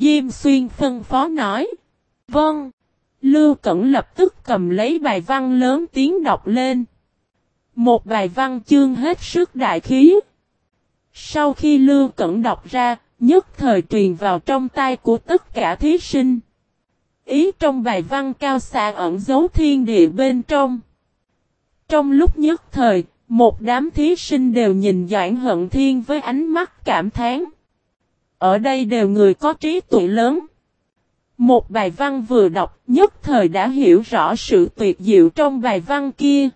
Diêm Xuyên phân phó nói. Vâng. Lưu Cẩn lập tức cầm lấy bài văn lớn tiếng đọc lên. Một bài văn chương hết sức đại khí. Sau khi Lưu Cẩn đọc ra, nhất thời truyền vào trong tay của tất cả thí sinh. Ý trong bài văn cao xa ẩn dấu thiên địa bên trong. Trong lúc nhất thời, một đám thí sinh đều nhìn Doãn Hận Thiên với ánh mắt cảm thán. Ở đây đều người có trí tuệ lớn. Một bài văn vừa đọc nhất thời đã hiểu rõ sự tuyệt diệu trong bài văn kia.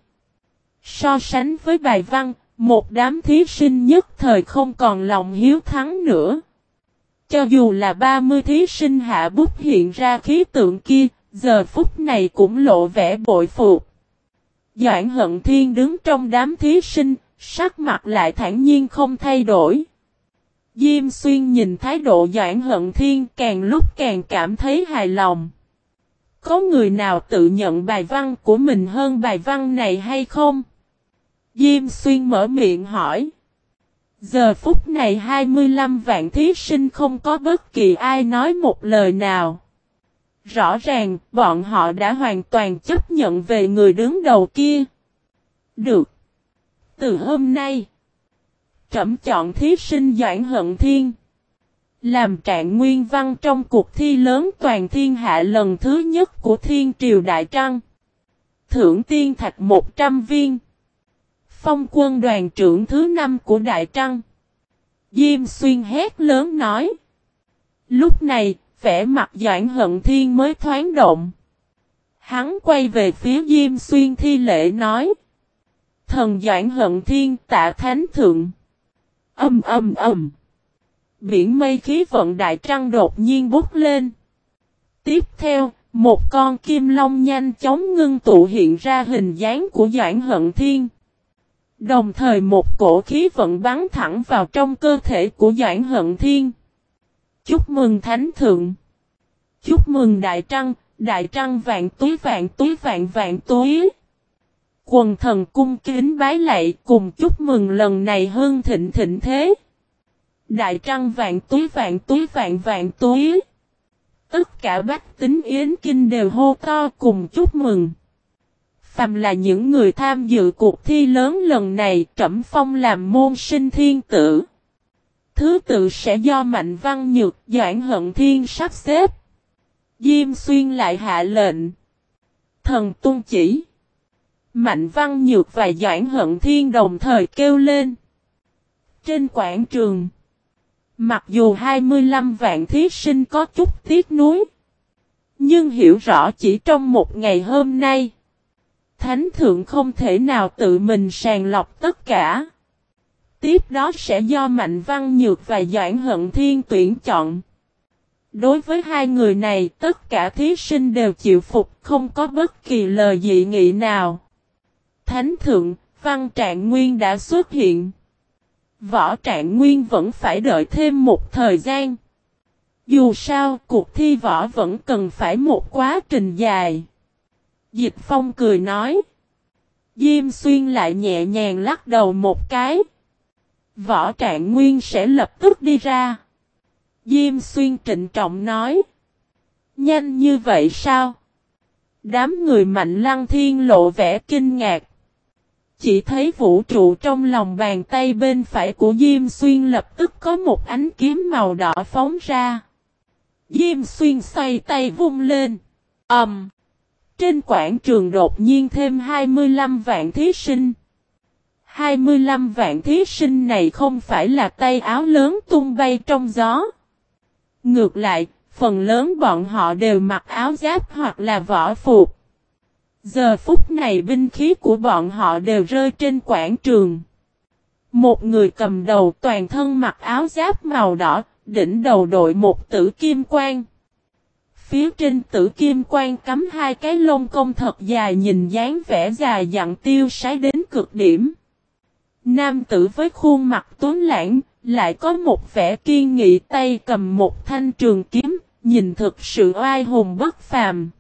So sánh với bài văn, một đám thí sinh nhất thời không còn lòng hiếu thắng nữa. Cho dù là 30 thí sinh hạ bút hiện ra khí tượng kia, giờ phút này cũng lộ vẻ bội phục. Doãn hận thiên đứng trong đám thí sinh, sắc mặt lại thản nhiên không thay đổi. Diêm xuyên nhìn thái độ Doãn hận thiên càng lúc càng cảm thấy hài lòng. Có người nào tự nhận bài văn của mình hơn bài văn này hay không? Diêm xuyên mở miệng hỏi. Giờ phút này 25 vạn thí sinh không có bất kỳ ai nói một lời nào. Rõ ràng, bọn họ đã hoàn toàn chấp nhận về người đứng đầu kia. Được. Từ hôm nay, trẫm chọn thí sinh Doãn Hận Thiên. Làm trạng nguyên văn trong cuộc thi lớn toàn thiên hạ lần thứ nhất của Thiên Triều Đại Trăng. Thưởng tiên thạch 100 viên. Phong quân đoàn trưởng thứ năm của Đại Trăng. Diêm xuyên hét lớn nói. Lúc này, vẻ mặt Doãn Hận Thiên mới thoáng động. Hắn quay về phía Diêm Xuyên thi lễ nói. Thần Doãn Hận Thiên tạ thánh thượng. Âm âm âm. Biển mây khí vận đại trăng đột nhiên bút lên. Tiếp theo, một con kim long nhanh chóng ngưng tụ hiện ra hình dáng của Doãn Hận Thiên. Đồng thời một cổ khí vận bắn thẳng vào trong cơ thể của Doãn Hận Thiên. Chúc mừng Thánh Thượng. Chúc mừng Đại Trăng, Đại Trăng vạn túi vạn túi vạn vạn túi. Quần thần cung kính bái lạy cùng chúc mừng lần này hương thịnh thịnh thế. Đại Trăng vạn túi vạn túi vạn vạn túi. Tất cả bách tính yến kinh đều hô to cùng chúc mừng. Phàm là những người tham dự cuộc thi lớn lần này trẩm phong làm môn sinh thiên tử. Thứ tự sẽ do Mạnh Văn Nhược, Doãn Hận Thiên sắp xếp. Diêm Xuyên lại hạ lệnh. Thần tuân chỉ. Mạnh Văn Nhược và Doãn Hận Thiên đồng thời kêu lên. Trên quảng trường. Mặc dù 25 vạn thí sinh có chút tiếc nuối. Nhưng hiểu rõ chỉ trong một ngày hôm nay. Thánh thượng không thể nào tự mình sàng lọc tất cả. Tiếp đó sẽ do Mạnh Văn Nhược và Doãn Hận Thiên tuyển chọn. Đối với hai người này, tất cả thí sinh đều chịu phục, không có bất kỳ lời dị nghị nào. Thánh thượng, Văn Trạng Nguyên đã xuất hiện. Võ Trạng Nguyên vẫn phải đợi thêm một thời gian. Dù sao, cuộc thi võ vẫn cần phải một quá trình dài. Dịch Phong cười nói. Diêm Xuyên lại nhẹ nhàng lắc đầu một cái. Võ Trạng Nguyên sẽ lập tức đi ra. Diêm Xuyên trịnh trọng nói. Nhanh như vậy sao? Đám người mạnh lăng thiên lộ vẻ kinh ngạc. Chỉ thấy vũ trụ trong lòng bàn tay bên phải của Diêm Xuyên lập tức có một ánh kiếm màu đỏ phóng ra. Diêm Xuyên xoay tay vung lên. Ẩm. Um, trên quảng trường đột nhiên thêm 25 vạn thí sinh. 25 vạn thí sinh này không phải là tay áo lớn tung bay trong gió. Ngược lại, phần lớn bọn họ đều mặc áo giáp hoặc là võ phục. Giờ phút này binh khí của bọn họ đều rơi trên quảng trường. Một người cầm đầu toàn thân mặc áo giáp màu đỏ, đỉnh đầu đội một tử kim quang. Phía trên tử kim quan cắm hai cái lông công thật dài nhìn dáng vẻ dài dặn tiêu sái đến cực điểm. Nam tử với khuôn mặt tuấn lãng, lại có một vẻ kiên nghị tay cầm một thanh trường kiếm, nhìn thực sự oai hùng bất phàm.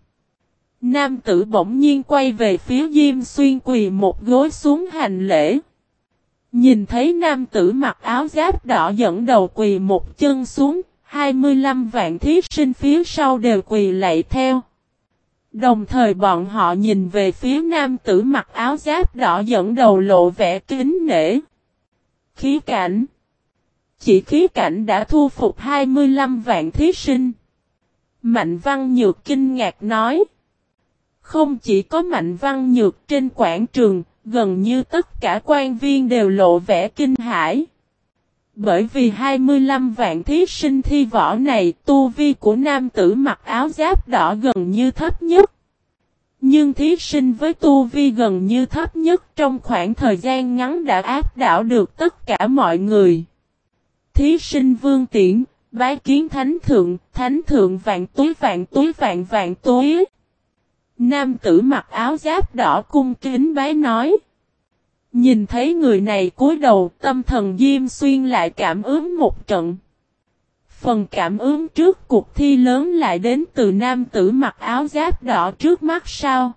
Nam tử bỗng nhiên quay về phía Diêm Xuyên quỳ một gối xuống hành lễ. Nhìn thấy nam tử mặc áo giáp đỏ dẫn đầu quỳ một chân xuống, 25 vạn thí sinh phía sau đều quỳ lạy theo. Đồng thời bọn họ nhìn về phía nam tử mặc áo giáp đỏ dẫn đầu lộ vẻ kính nể. Khí cảnh Chỉ khí cảnh đã thu phục 25 vạn thí sinh. Mạnh Văn Nhược kinh ngạc nói. Không chỉ có Mạnh Văn Nhược trên quảng trường, gần như tất cả quan viên đều lộ vẻ kinh hãi. Bởi vì 25 vạn thí sinh thi võ này, tu vi của nam tử mặc áo giáp đỏ gần như thấp nhất. Nhưng thí sinh với tu vi gần như thấp nhất trong khoảng thời gian ngắn đã áp đảo được tất cả mọi người. Thí sinh vương tiễn, bái kiến thánh thượng, thánh thượng vạn túi vạn túi vạn vạn túi. Nam tử mặc áo giáp đỏ cung kính bái nói. Nhìn thấy người này cúi đầu tâm thần Diêm Xuyên lại cảm ứng một trận. Phần cảm ứng trước cuộc thi lớn lại đến từ nam tử mặc áo giáp đỏ trước mắt sao.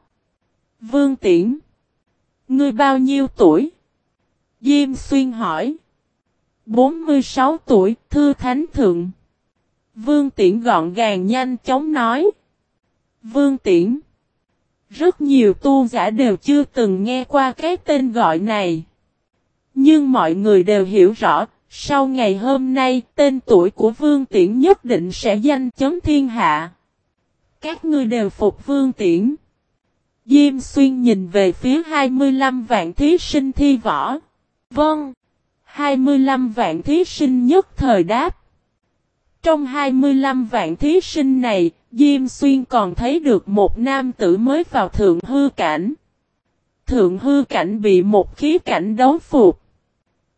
Vương Tiễn. Ngươi bao nhiêu tuổi? Diêm Xuyên hỏi. 46 tuổi, Thư Thánh Thượng. Vương Tiễn gọn gàng nhanh chóng nói. Vương Tiễn. Rất nhiều tu giả đều chưa từng nghe qua cái tên gọi này. Nhưng mọi người đều hiểu rõ, sau ngày hôm nay, tên tuổi của Vương Tiễn nhất định sẽ danh chấm thiên hạ. Các ngươi đều phục Vương Tiễn. Diêm Xuyên nhìn về phía 25 vạn thí sinh thi võ. Vâng. 25 vạn thí sinh nhất thời đáp. Trong 25 vạn thí sinh này, Diêm Xuyên còn thấy được một nam tử mới vào thượng hư cảnh. Thượng hư cảnh bị một khí cảnh đấu phục.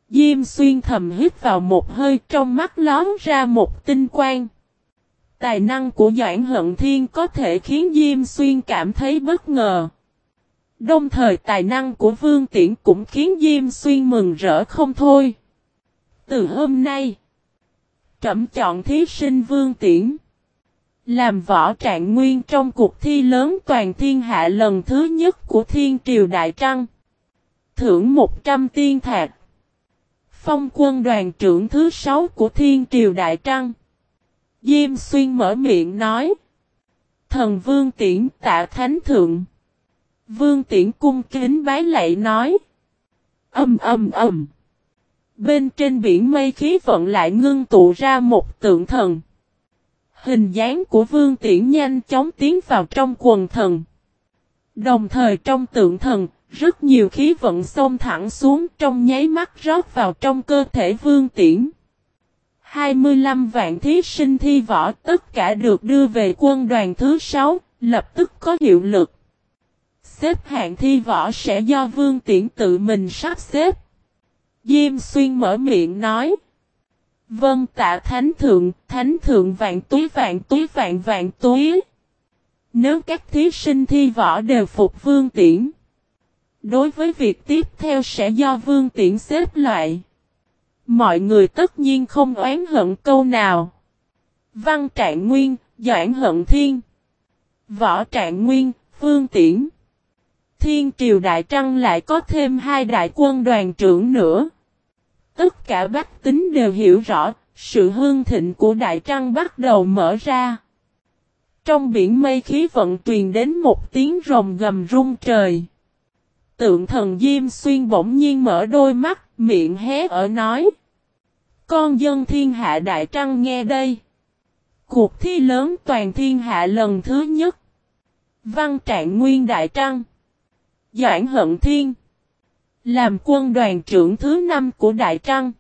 Diêm Xuyên thầm hít vào một hơi trong mắt lón ra một tinh quang. Tài năng của Doãn Hận Thiên có thể khiến Diêm Xuyên cảm thấy bất ngờ. Đồng thời tài năng của Vương Tiễn cũng khiến Diêm Xuyên mừng rỡ không thôi. Từ hôm nay, trẩm chọn thí sinh Vương Tiễn. Làm võ trạng nguyên trong cuộc thi lớn toàn thiên hạ lần thứ nhất của Thiên Triều Đại Trăng. Thưởng 100 tiên thạc. Phong quân đoàn trưởng thứ 6 của Thiên Triều Đại Trăng. Diêm Xuyên mở miệng nói. Thần Vương Tiễn tạ Thánh Thượng. Vương Tiễn cung kính bái lạy nói. Âm âm âm. Bên trên biển mây khí vận lại ngưng tụ ra một tượng thần. Hình dáng của vương tiễn nhanh chóng tiến vào trong quần thần. Đồng thời trong tượng thần, rất nhiều khí vận xông thẳng xuống trong nháy mắt rót vào trong cơ thể vương tiễn. 25 vạn thí sinh thi võ tất cả được đưa về quân đoàn thứ 6, lập tức có hiệu lực. Xếp hạng thi võ sẽ do vương tiễn tự mình sắp xếp. Diêm xuyên mở miệng nói. Vâng tạ thánh thượng, thánh thượng vạn túi vạn túi vạn vạn túi. Nếu các thí sinh thi võ đều phục vương tiễn. Đối với việc tiếp theo sẽ do vương tiễn xếp loại. Mọi người tất nhiên không oán hận câu nào. Văn trạng nguyên, doãn hận thiên. Võ trạng nguyên, vương tiễn. Thiên triều đại trăng lại có thêm hai đại quân đoàn trưởng nữa. Tất cả bách tính đều hiểu rõ, sự hương thịnh của Đại Trăng bắt đầu mở ra. Trong biển mây khí vận truyền đến một tiếng rồng gầm rung trời. Tượng thần Diêm Xuyên bỗng nhiên mở đôi mắt, miệng hé ở nói. Con dân thiên hạ Đại Trăng nghe đây. Cuộc thi lớn toàn thiên hạ lần thứ nhất. Văn trạng nguyên Đại Trăng. Doãn hận thiên. Làm quân đoàn trưởng thứ năm của Đại Trăng.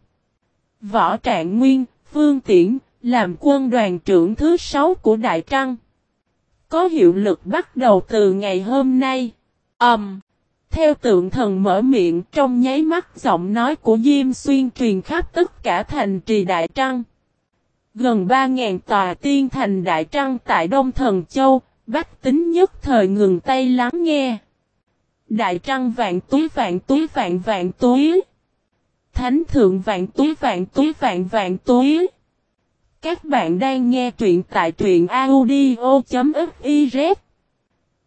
Võ Trạng Nguyên, Phương Tiễn, làm quân đoàn trưởng thứ sáu của Đại Trăng. Có hiệu lực bắt đầu từ ngày hôm nay. Ẩm. Um, theo tượng thần mở miệng trong nháy mắt giọng nói của Diêm Xuyên truyền khắp tất cả thành trì Đại Trăng. Gần 3.000 tòa tiên thành Đại Trăng tại Đông Thần Châu, bách tính nhất thời ngừng tay lắng nghe. Đại trăng vạn túi vạn túi vạn vạn túi. Thánh thượng vạn túi vạn túi vạn vạn túi. Các bạn đang nghe truyện tại truyện audio.fiz.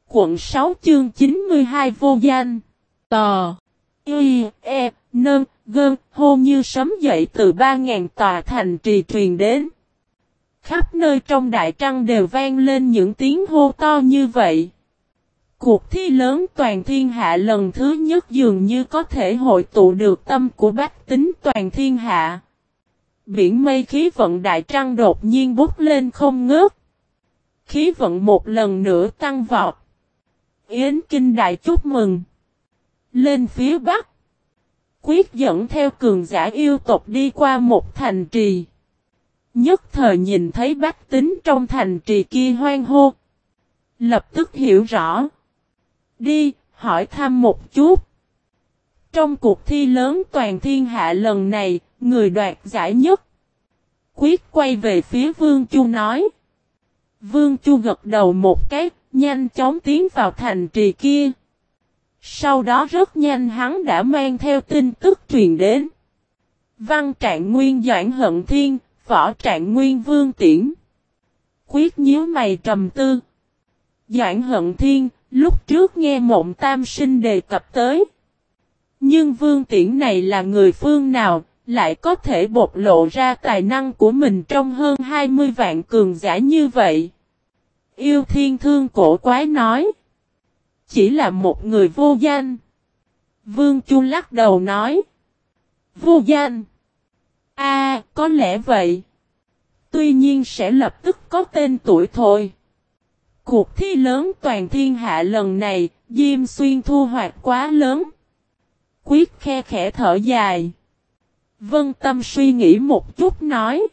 Quận 6 chương 92 vô danh. Tò. Y, E, Nâng. Gơn, hô như sấm dậy từ 3.000 tòa thành trì truyền đến. Khắp nơi trong đại trăng đều vang lên những tiếng hô to như vậy. Cuộc thi lớn toàn thiên hạ lần thứ nhất dường như có thể hội tụ được tâm của bách tính toàn thiên hạ. Biển mây khí vận đại trăng đột nhiên bút lên không ngớt. Khí vận một lần nữa tăng vọt. Yến Kinh Đại chúc mừng. Lên phía Bắc. Quyết dẫn theo cường giả yêu tộc đi qua một thành trì. Nhất thời nhìn thấy bách tính trong thành trì kia hoang hô. Lập tức hiểu rõ. Đi, hỏi thăm một chút. Trong cuộc thi lớn toàn thiên hạ lần này, người đoạt giải nhất. Quyết quay về phía Vương Chu nói. Vương Chu gật đầu một cái, nhanh chóng tiến vào thành trì kia. Sau đó rất nhanh hắn đã mang theo tin tức truyền đến. Văn trạng nguyên doãn hận thiên, võ trạng nguyên vương tiễn. Quyết nhíu mày trầm tư. Doãn hận thiên, lúc trước nghe mộng tam sinh đề cập tới. Nhưng vương tiễn này là người phương nào, lại có thể bộc lộ ra tài năng của mình trong hơn 20 vạn cường giả như vậy. Yêu thiên thương cổ quái nói. Chỉ là một người vô danh. Vương Chu lắc đầu nói. Vô danh. A, có lẽ vậy. Tuy nhiên sẽ lập tức có tên tuổi thôi. Cuộc thi lớn toàn thiên hạ lần này, Diêm Xuyên thu hoạch quá lớn. Quyết khe khẽ thở dài. Vân Tâm suy nghĩ một chút nói.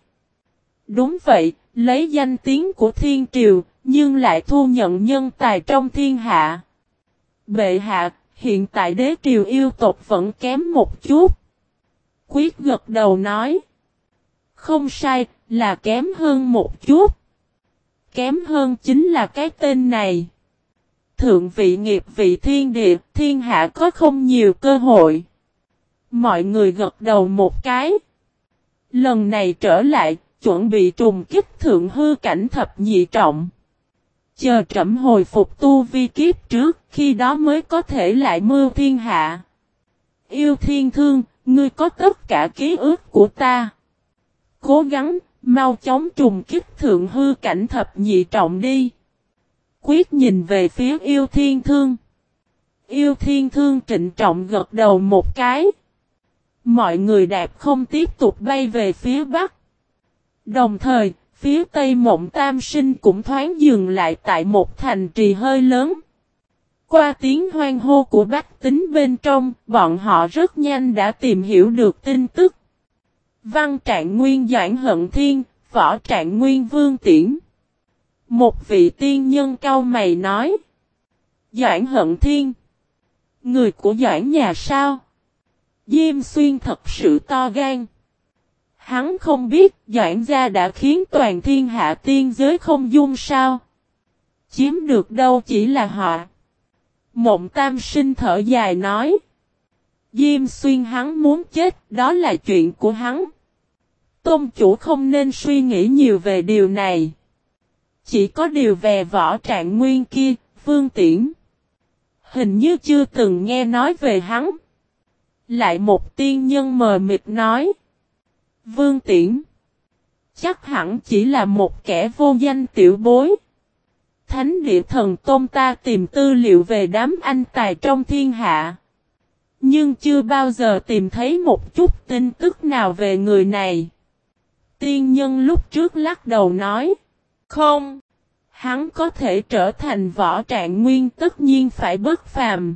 Đúng vậy, lấy danh tiếng của thiên triều, nhưng lại thu nhận nhân tài trong thiên hạ. Bệ hạ, hiện tại đế triều yêu tộc vẫn kém một chút. Quyết gật đầu nói. Không sai, là kém hơn một chút. Kém hơn chính là cái tên này. Thượng vị nghiệp vị thiên địa, thiên hạ có không nhiều cơ hội. Mọi người gật đầu một cái. Lần này trở lại, chuẩn bị trùng kích thượng hư cảnh thập nhị trọng. Chờ trẩm hồi phục tu vi kiếp trước, khi đó mới có thể lại mưu thiên hạ. Yêu thiên thương, ngươi có tất cả ký ức của ta. Cố gắng, mau chóng trùng kích thượng hư cảnh thập nhị trọng đi. Quyết nhìn về phía yêu thiên thương. Yêu thiên thương trịnh trọng gật đầu một cái. Mọi người đạp không tiếp tục bay về phía bắc. Đồng thời, phía tây mộng tam sinh cũng thoáng dừng lại tại một thành trì hơi lớn. Qua tiếng hoang hô của bách tính bên trong, bọn họ rất nhanh đã tìm hiểu được tin tức. Văn trạng nguyên doãn hận thiên, võ trạng nguyên vương tiễn. Một vị tiên nhân cao mày nói. Doãn hận thiên. Người của doãn nhà sao? Diêm xuyên thật sự to gan. Hắn không biết Doãn gia đã khiến toàn thiên hạ tiên giới không dung sao. Chiếm được đâu chỉ là họ. Mộng tam sinh thở dài nói. Diêm xuyên hắn muốn chết đó là chuyện của hắn. Tôn chủ không nên suy nghĩ nhiều về điều này. Chỉ có điều về võ trạng nguyên kia, vương tiễn. Hình như chưa từng nghe nói về hắn. Lại một tiên nhân mờ mịt nói. Vương Tiễn. Chắc hẳn chỉ là một kẻ vô danh tiểu bối. Thánh địa thần tôn ta tìm tư liệu về đám anh tài trong thiên hạ. Nhưng chưa bao giờ tìm thấy một chút tin tức nào về người này. Tiên nhân lúc trước lắc đầu nói. Không. Hắn có thể trở thành võ trạng nguyên tất nhiên phải bất phàm.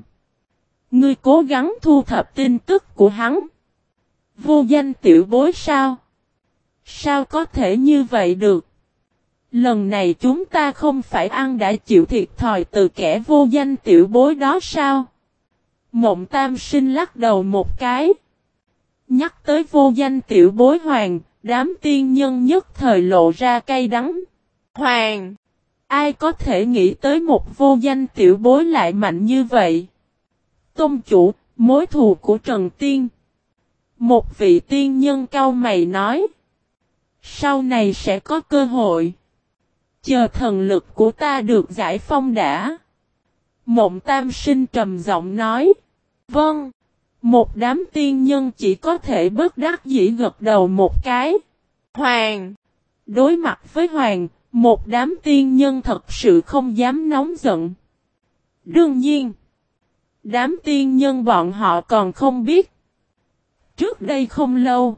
Ngươi cố gắng thu thập tin tức của hắn. Vô danh tiểu bối sao? Sao có thể như vậy được? Lần này chúng ta không phải ăn đã chịu thiệt thòi từ kẻ vô danh tiểu bối đó sao? Mộng tam sinh lắc đầu một cái. Nhắc tới vô danh tiểu bối hoàng, đám tiên nhân nhất thời lộ ra cay đắng. Hoàng! Ai có thể nghĩ tới một vô danh tiểu bối lại mạnh như vậy? Tôn chủ, mối thù của Trần Tiên. Một vị tiên nhân cao mày nói. Sau này sẽ có cơ hội. Chờ thần lực của ta được giải phong đã. Mộng tam sinh trầm giọng nói. Vâng. Một đám tiên nhân chỉ có thể bất đắc dĩ gật đầu một cái. Hoàng. Đối mặt với Hoàng, một đám tiên nhân thật sự không dám nóng giận. Đương nhiên, đám tiên nhân bọn họ còn không biết. Trước đây không lâu,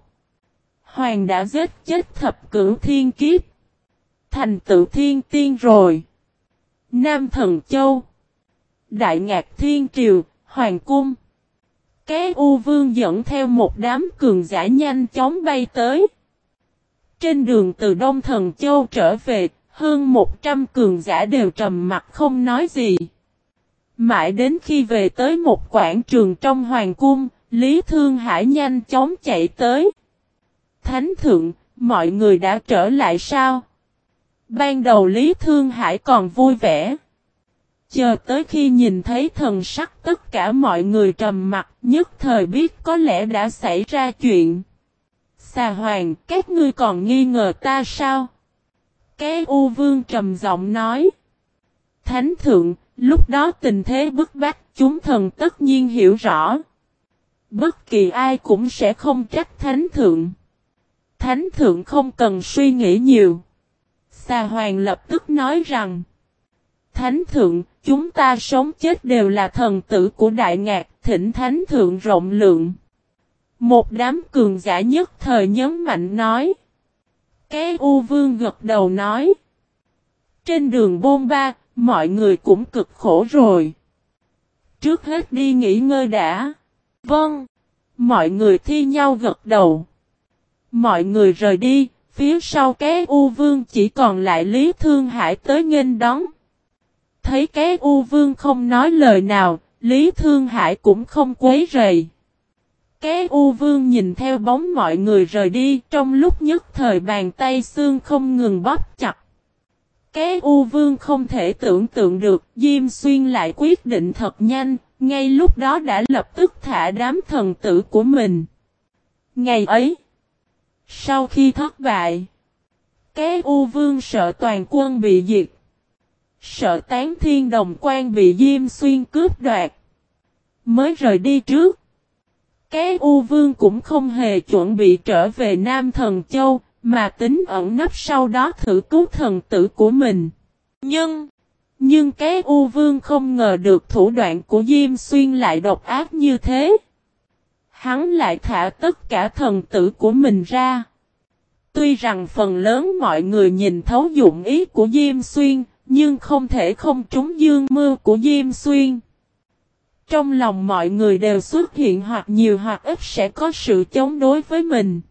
Hoàng đã giết chết thập cửu thiên kiếp. Thành tự thiên tiên rồi. Nam Thần Châu. Đại Ngạc Thiên Triều, Hoàng Cung. Cái U Vương dẫn theo một đám cường giả nhanh chóng bay tới. Trên đường từ Đông Thần Châu trở về, hơn 100 cường giả đều trầm mặt không nói gì. Mãi đến khi về tới một quảng trường trong Hoàng Cung, Lý Thương Hải nhanh chóng chạy tới. Thánh thượng, mọi người đã trở lại sao? Ban đầu Lý Thương Hải còn vui vẻ. Chờ tới khi nhìn thấy thần sắc tất cả mọi người trầm mặt nhất thời biết có lẽ đã xảy ra chuyện. Xà hoàng, các ngươi còn nghi ngờ ta sao? Cái U Vương trầm giọng nói. Thánh thượng, lúc đó tình thế bức bách chúng thần tất nhiên hiểu rõ. Bất kỳ ai cũng sẽ không trách thánh thượng. Thánh thượng không cần suy nghĩ nhiều. Xà hoàng lập tức nói rằng. Thánh thượng, chúng ta sống chết đều là thần tử của đại ngạc, thỉnh thánh thượng rộng lượng. Một đám cường giả nhất thời nhấn mạnh nói. Cái U Vương gật đầu nói. Trên đường bôn ba, mọi người cũng cực khổ rồi. Trước hết đi nghỉ ngơi đã. Vâng. Mọi người thi nhau gật đầu. Mọi người rời đi, phía sau cái U Vương chỉ còn lại Lý Thương Hải tới nghênh đón. Thấy cái U Vương không nói lời nào, Lý Thương Hải cũng không quấy rầy. Cái U Vương nhìn theo bóng mọi người rời đi trong lúc nhất thời bàn tay xương không ngừng bóp chặt. Cái U Vương không thể tưởng tượng được Diêm Xuyên lại quyết định thật nhanh, ngay lúc đó đã lập tức thả đám thần tử của mình. Ngày ấy, sau khi thất bại, cái U Vương sợ toàn quân bị diệt. Sợ tán thiên đồng quan bị Diêm Xuyên cướp đoạt. Mới rời đi trước. Cái U Vương cũng không hề chuẩn bị trở về Nam Thần Châu, mà tính ẩn nấp sau đó thử cứu thần tử của mình. Nhưng, nhưng cái U Vương không ngờ được thủ đoạn của Diêm Xuyên lại độc ác như thế. Hắn lại thả tất cả thần tử của mình ra. Tuy rằng phần lớn mọi người nhìn thấu dụng ý của Diêm Xuyên, nhưng không thể không trúng dương mưa của Diêm Xuyên. Trong lòng mọi người đều xuất hiện hoặc nhiều hoặc ít sẽ có sự chống đối với mình.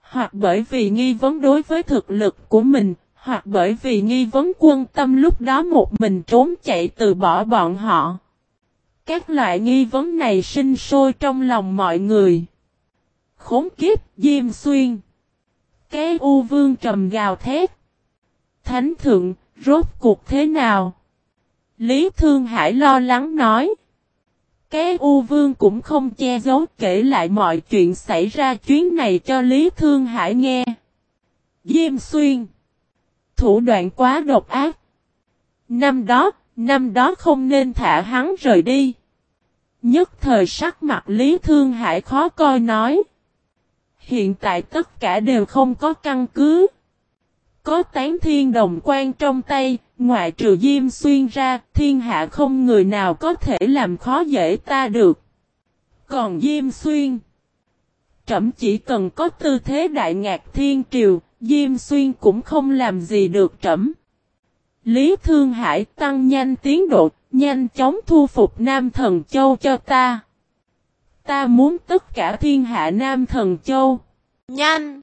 Hoặc bởi vì nghi vấn đối với thực lực của mình, hoặc bởi vì nghi vấn quân tâm lúc đó một mình trốn chạy từ bỏ bọn họ. Các loại nghi vấn này sinh sôi trong lòng mọi người. Khốn kiếp, Diêm Xuyên. Cái U Vương trầm gào thét. Thánh thượng, rốt cuộc thế nào? Lý Thương Hải lo lắng nói. Cái U Vương cũng không che giấu kể lại mọi chuyện xảy ra chuyến này cho Lý Thương Hải nghe. Diêm Xuyên. Thủ đoạn quá độc ác. Năm đó, năm đó không nên thả hắn rời đi. Nhất thời sắc mặt Lý Thương Hải khó coi nói. Hiện tại tất cả đều không có căn cứ. Có tán thiên đồng quan trong tay, ngoại trừ Diêm Xuyên ra, thiên hạ không người nào có thể làm khó dễ ta được. Còn Diêm Xuyên, trẫm chỉ cần có tư thế đại ngạc thiên triều, Diêm Xuyên cũng không làm gì được trẫm. Lý Thương Hải tăng nhanh tiến độ, nhanh chóng thu phục Nam Thần Châu cho ta. Ta muốn tất cả thiên hạ Nam Thần Châu. Nhanh!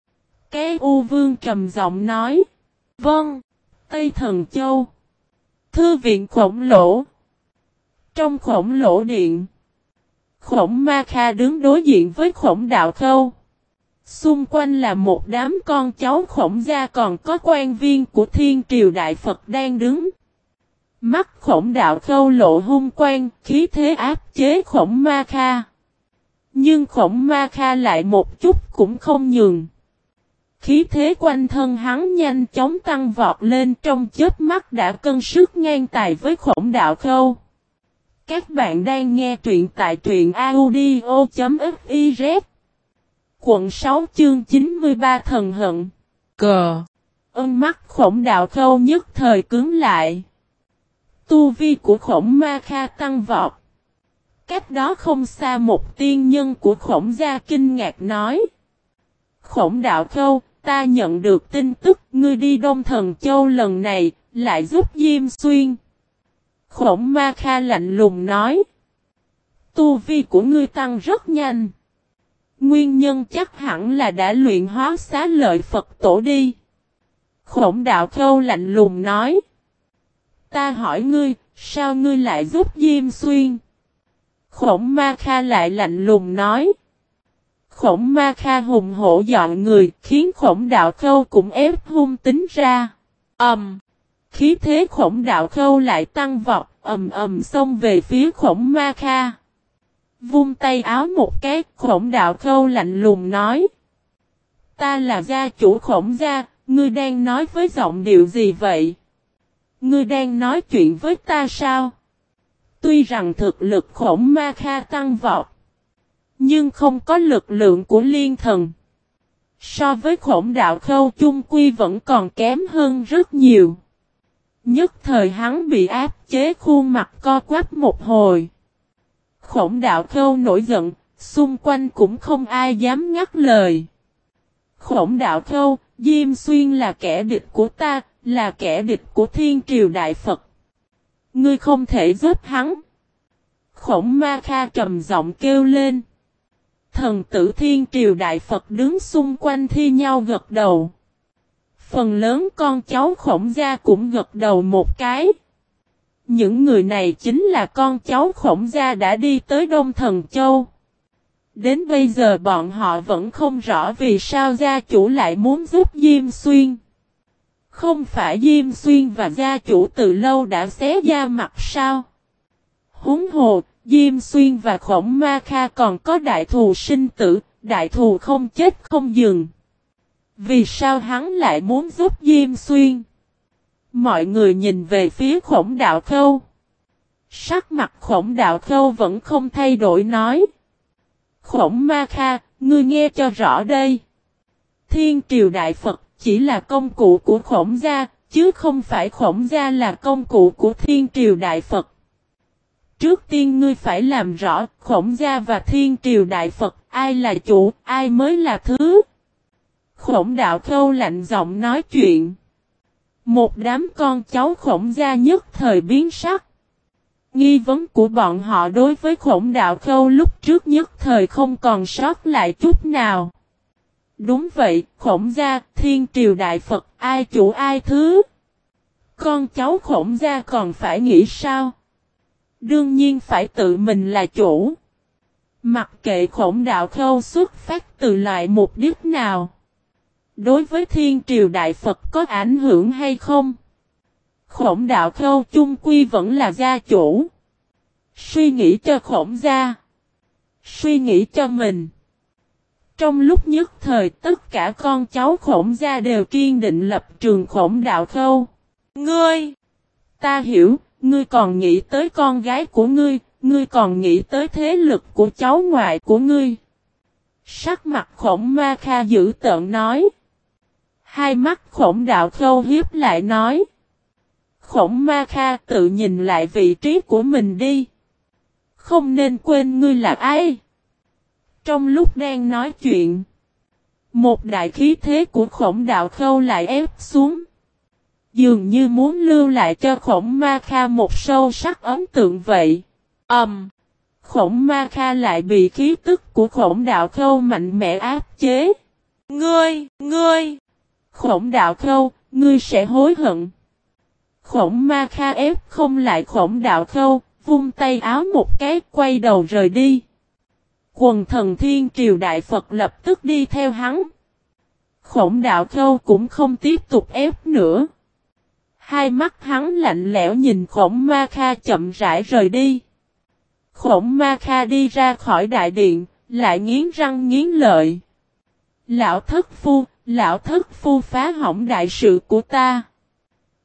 Cái U Vương trầm giọng nói. Vâng, Tây Thần Châu. Thư viện khổng lỗ. Trong khổng lỗ điện. Khổng Ma Kha đứng đối diện với khổng đạo khâu. Xung quanh là một đám con cháu khổng gia còn có quan viên của thiên triều đại Phật đang đứng. Mắt khổng đạo khâu lộ hung quan, khí thế áp chế khổng ma kha. Nhưng khổng ma kha lại một chút cũng không nhường. Khí thế quanh thân hắn nhanh chóng tăng vọt lên trong chết mắt đã cân sức ngang tài với khổng đạo khâu. Các bạn đang nghe truyện tại truyện audio.fiz Quận 6 chương 93 thần hận Cờ Ân mắt khổng đạo khâu nhất thời cứng lại. Tu vi của khổng ma kha tăng vọt. Cách đó không xa một tiên nhân của khổng gia kinh ngạc nói. Khổng đạo khâu, ta nhận được tin tức ngươi đi Đông Thần Châu lần này, lại giúp Diêm Xuyên. Khổng ma kha lạnh lùng nói. Tu vi của ngươi tăng rất nhanh. Nguyên nhân chắc hẳn là đã luyện hóa xá lợi Phật tổ đi. Khổng đạo khâu lạnh lùng nói. Ta hỏi ngươi, sao ngươi lại giúp Diêm Xuyên? Khổng ma kha lại lạnh lùng nói. Khổng ma kha hùng hổ dọn người, khiến khổng đạo khâu cũng ép hung tính ra. Ẩm! Um, khí thế khổng đạo khâu lại tăng vọt, ầm ầm xông về phía khổng ma kha. Vung tay áo một cái, khổng đạo khâu lạnh lùng nói. Ta là gia chủ khổng gia, ngươi đang nói với giọng điệu gì vậy? Ngươi đang nói chuyện với ta sao? Tuy rằng thực lực khổng ma kha tăng vọt, nhưng không có lực lượng của liên thần. So với khổng đạo khâu chung quy vẫn còn kém hơn rất nhiều. Nhất thời hắn bị áp chế khuôn mặt co quắp một hồi. Khổng đạo khâu nổi giận, xung quanh cũng không ai dám ngắt lời. Khổng đạo khâu, Diêm Xuyên là kẻ địch của ta, là kẻ địch của thiên triều đại Phật. Ngươi không thể giúp hắn. Khổng ma kha trầm giọng kêu lên. Thần tử thiên triều đại Phật đứng xung quanh thi nhau gật đầu. Phần lớn con cháu khổng gia cũng gật đầu một cái. Những người này chính là con cháu khổng gia đã đi tới Đông Thần Châu. Đến bây giờ bọn họ vẫn không rõ vì sao gia chủ lại muốn giúp Diêm Xuyên. Không phải Diêm Xuyên và gia chủ từ lâu đã xé da mặt sao? Húng hồ, Diêm Xuyên và Khổng Ma Kha còn có đại thù sinh tử, đại thù không chết không dừng. Vì sao hắn lại muốn giúp Diêm Xuyên? Mọi người nhìn về phía khổng đạo khâu. Sắc mặt khổng đạo khâu vẫn không thay đổi nói. Khổng ma kha, ngươi nghe cho rõ đây. Thiên triều đại Phật chỉ là công cụ của khổng gia, chứ không phải khổng gia là công cụ của thiên triều đại Phật. Trước tiên ngươi phải làm rõ khổng gia và thiên triều đại Phật, ai là chủ, ai mới là thứ. Khổng đạo khâu lạnh giọng nói chuyện. Một đám con cháu khổng gia nhất thời biến sắc. Nghi vấn của bọn họ đối với khổng đạo khâu lúc trước nhất thời không còn sót lại chút nào. Đúng vậy, khổng gia, thiên triều đại Phật, ai chủ ai thứ. Con cháu khổng gia còn phải nghĩ sao? Đương nhiên phải tự mình là chủ. Mặc kệ khổng đạo khâu xuất phát từ loại mục đích nào. Đối với thiên triều đại Phật có ảnh hưởng hay không? Khổng đạo khâu chung quy vẫn là gia chủ. Suy nghĩ cho khổng gia. Suy nghĩ cho mình. Trong lúc nhất thời tất cả con cháu khổng gia đều kiên định lập trường khổng đạo khâu. Ngươi! Ta hiểu, ngươi còn nghĩ tới con gái của ngươi, ngươi còn nghĩ tới thế lực của cháu ngoại của ngươi. Sắc mặt khổng ma kha giữ tợn nói. Hai mắt khổng đạo khâu hiếp lại nói. Khổng ma kha tự nhìn lại vị trí của mình đi. Không nên quên ngươi là ai. Trong lúc đang nói chuyện. Một đại khí thế của khổng đạo khâu lại ép xuống. Dường như muốn lưu lại cho khổng ma kha một sâu sắc ấn tượng vậy. Âm! Um, khổng ma kha lại bị khí tức của khổng đạo khâu mạnh mẽ áp chế. Ngươi, ngươi. Khổng đạo khâu, ngươi sẽ hối hận. Khổng ma kha ép không lại khổng đạo khâu, vung tay áo một cái quay đầu rời đi. Quần thần thiên triều đại Phật lập tức đi theo hắn. Khổng đạo khâu cũng không tiếp tục ép nữa. Hai mắt hắn lạnh lẽo nhìn khổng ma kha chậm rãi rời đi. Khổng ma kha đi ra khỏi đại điện, lại nghiến răng nghiến lợi. Lão thất phu, lão thất phu phá hỏng đại sự của ta.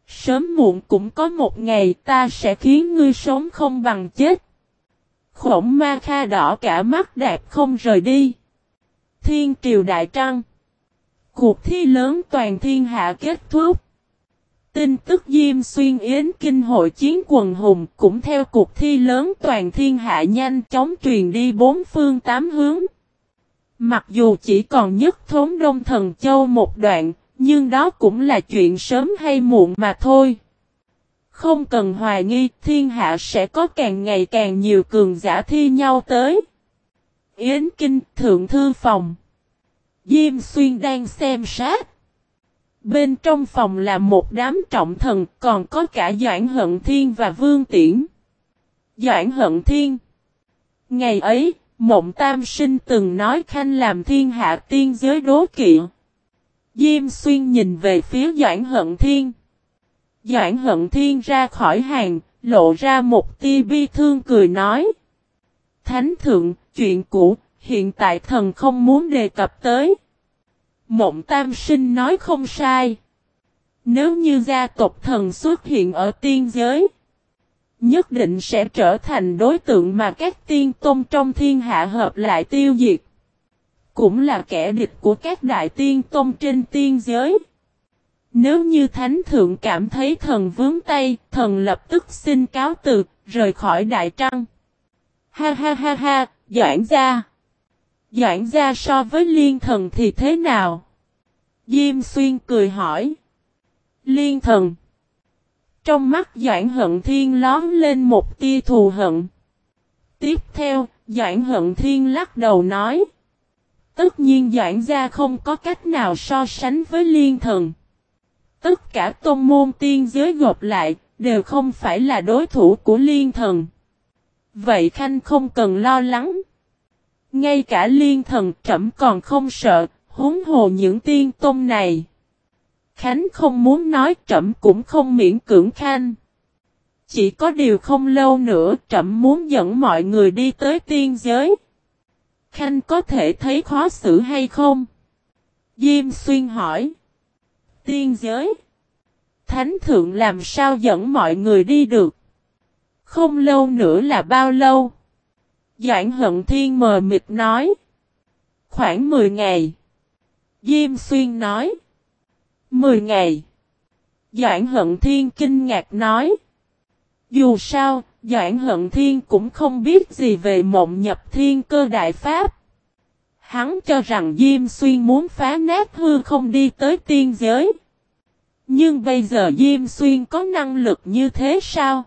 Sớm muộn cũng có một ngày ta sẽ khiến ngươi sống không bằng chết. Khổng ma kha đỏ cả mắt đẹp không rời đi. Thiên triều đại trăng. Cuộc thi lớn toàn thiên hạ kết thúc. Tin tức Diêm Xuyên Yến Kinh hội chiến quần hùng cũng theo cuộc thi lớn toàn thiên hạ nhanh chóng truyền đi bốn phương tám hướng. Mặc dù chỉ còn nhất thốn Đông Thần Châu một đoạn, nhưng đó cũng là chuyện sớm hay muộn mà thôi. Không cần hoài nghi, thiên hạ sẽ có càng ngày càng nhiều cường giả thi nhau tới. Yến Kinh, Thượng Thư Phòng Diêm Xuyên đang xem sát. Bên trong phòng là một đám trọng thần, còn có cả Doãn Hận Thiên và Vương Tiễn. Doãn Hận Thiên Ngày ấy, Mộng Tam Sinh từng nói Khanh làm thiên hạ tiên giới đố kỵ. Diêm Xuyên nhìn về phía Doãn Hận Thiên. Doãn Hận Thiên ra khỏi hàng, lộ ra một tia bi thương cười nói. Thánh thượng, chuyện cũ, hiện tại thần không muốn đề cập tới. Mộng tam sinh nói không sai. Nếu như gia tộc thần xuất hiện ở tiên giới, nhất định sẽ trở thành đối tượng mà các tiên tôn trong thiên hạ hợp lại tiêu diệt. Cũng là kẻ địch của các đại tiên tôn trên tiên giới. Nếu như thánh thượng cảm thấy thần vướng tay, thần lập tức xin cáo từ, rời khỏi đại trăng. Ha ha ha ha, doãn ra! Doãn gia so với liên thần thì thế nào? Diêm xuyên cười hỏi. Liên thần. Trong mắt Doãn Hận Thiên lón lên một tia thù hận. Tiếp theo, Doãn Hận Thiên lắc đầu nói. Tất nhiên Doãn gia không có cách nào so sánh với liên thần. Tất cả tôn môn tiên giới gộp lại, đều không phải là đối thủ của liên thần. Vậy Khanh không cần lo lắng. Ngay cả liên thần trẫm còn không sợ, huống hồ những tiên tôn này. Khánh không muốn nói trẫm cũng không miễn cưỡng khanh. Chỉ có điều không lâu nữa trẫm muốn dẫn mọi người đi tới tiên giới. Khanh có thể thấy khó xử hay không? Diêm xuyên hỏi. Tiên giới. Thánh thượng làm sao dẫn mọi người đi được? Không lâu nữa là bao lâu? Doãn hận thiên mờ mịt nói. Khoảng 10 ngày. Diêm xuyên nói. 10 ngày. Doãn hận thiên kinh ngạc nói. Dù sao, Doãn hận thiên cũng không biết gì về mộng nhập thiên cơ đại pháp. Hắn cho rằng Diêm Xuyên muốn phá nát hư không đi tới tiên giới. Nhưng bây giờ Diêm Xuyên có năng lực như thế sao?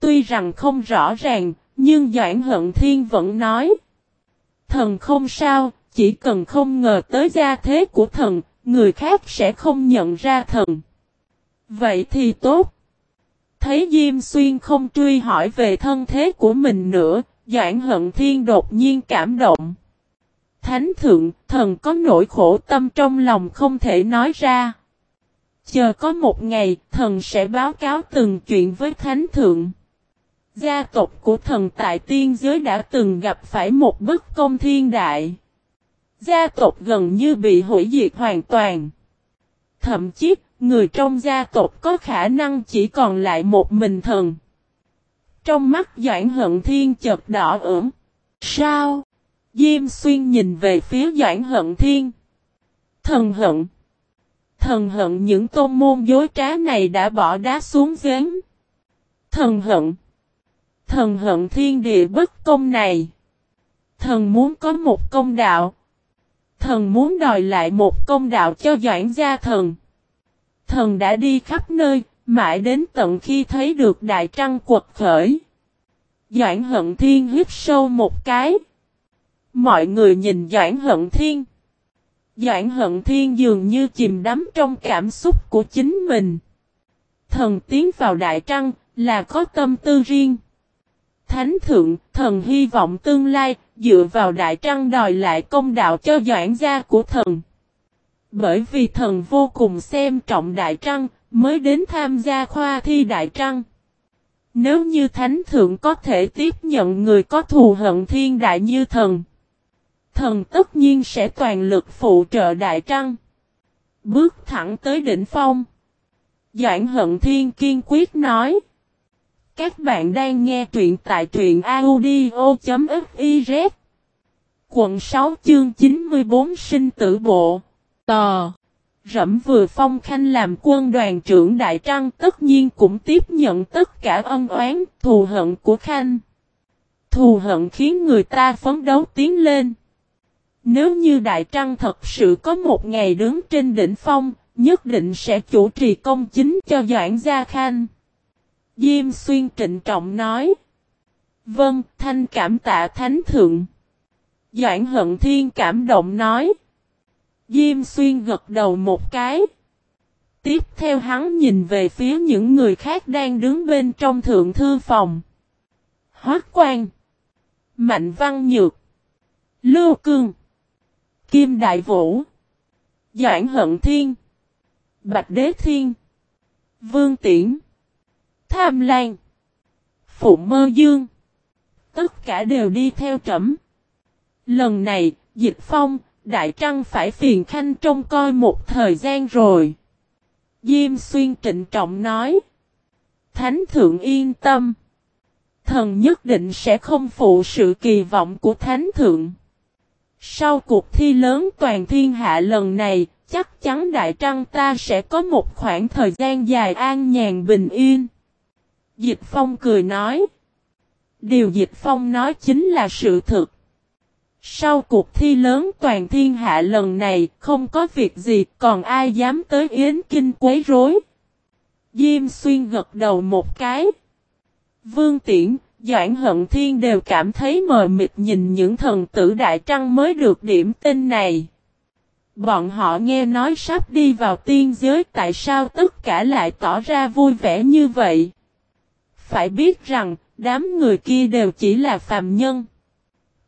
Tuy rằng không rõ ràng, nhưng Doãn Hận Thiên vẫn nói. Thần không sao, chỉ cần không ngờ tới gia thế của thần, người khác sẽ không nhận ra thần. Vậy thì tốt. Thấy Diêm Xuyên không truy hỏi về thân thế của mình nữa, Doãn Hận Thiên đột nhiên cảm động. Thánh thượng, thần có nỗi khổ tâm trong lòng không thể nói ra. Chờ có một ngày, thần sẽ báo cáo từng chuyện với thánh thượng. Gia tộc của thần tại tiên giới đã từng gặp phải một bức công thiên đại. Gia tộc gần như bị hủy diệt hoàn toàn. Thậm chí, người trong gia tộc có khả năng chỉ còn lại một mình thần. Trong mắt Doãn Hận Thiên chợt đỏ ửng. Sao? Diêm xuyên nhìn về phía Doãn Hận Thiên. Thần hận. Thần hận những tôn môn dối trá này đã bỏ đá xuống giếng. Thần hận. Thần hận thiên địa bất công này. Thần muốn có một công đạo. Thần muốn đòi lại một công đạo cho Doãn gia thần. Thần đã đi khắp nơi, mãi đến tận khi thấy được đại trăng quật khởi. Doãn hận thiên hít sâu một cái. Mọi người nhìn Doãn hận thiên. Doãn hận thiên dường như chìm đắm trong cảm xúc của chính mình. Thần tiến vào đại trăng là có tâm tư riêng. Thánh thượng, thần hy vọng tương lai, dựa vào đại trăng đòi lại công đạo cho doãn gia của thần. Bởi vì thần vô cùng xem trọng đại trăng, mới đến tham gia khoa thi đại trăng. Nếu như thánh thượng có thể tiếp nhận người có thù hận thiên đại như thần, thần tất nhiên sẽ toàn lực phụ trợ đại trăng. Bước thẳng tới đỉnh phong. Doãn hận thiên kiên quyết nói. Các bạn đang nghe truyện tại truyện audio.fiz Quận 6 chương 94 sinh tử bộ Tò. Rẫm vừa phong khanh làm quân đoàn trưởng Đại Trăng tất nhiên cũng tiếp nhận tất cả ân oán, thù hận của khanh. Thù hận khiến người ta phấn đấu tiến lên. Nếu như Đại Trăng thật sự có một ngày đứng trên đỉnh phong, nhất định sẽ chủ trì công chính cho Doãn Gia Khanh. Diêm Xuyên trịnh trọng nói. Vâng, thanh cảm tạ thánh thượng. Doãn hận thiên cảm động nói. Diêm xuyên gật đầu một cái. Tiếp theo hắn nhìn về phía những người khác đang đứng bên trong thượng thư phòng. Hoác quan. Mạnh văn nhược. Lưu cương. Kim đại vũ. Doãn hận thiên. Bạch đế thiên. Vương tiễn. Tham lan. Phụ mơ dương. Tất cả đều đi theo trẫm. Lần này, Dịch Phong, Đại Trăng phải phiền khanh trông coi một thời gian rồi. Diêm Xuyên trịnh trọng nói. Thánh thượng yên tâm. Thần nhất định sẽ không phụ sự kỳ vọng của Thánh thượng. Sau cuộc thi lớn toàn thiên hạ lần này, chắc chắn Đại Trăng ta sẽ có một khoảng thời gian dài an nhàn bình yên. Dịch Phong cười nói. Điều Dịch Phong nói chính là sự thực. Sau cuộc thi lớn toàn thiên hạ lần này, không có việc gì, còn ai dám tới Yến Kinh quấy rối. Diêm xuyên gật đầu một cái. Vương Tiễn, Doãn Hận Thiên đều cảm thấy mờ mịt nhìn những thần tử Đại Trăng mới được điểm tên này. Bọn họ nghe nói sắp đi vào tiên giới tại sao tất cả lại tỏ ra vui vẻ như vậy. Phải biết rằng, đám người kia đều chỉ là phàm nhân.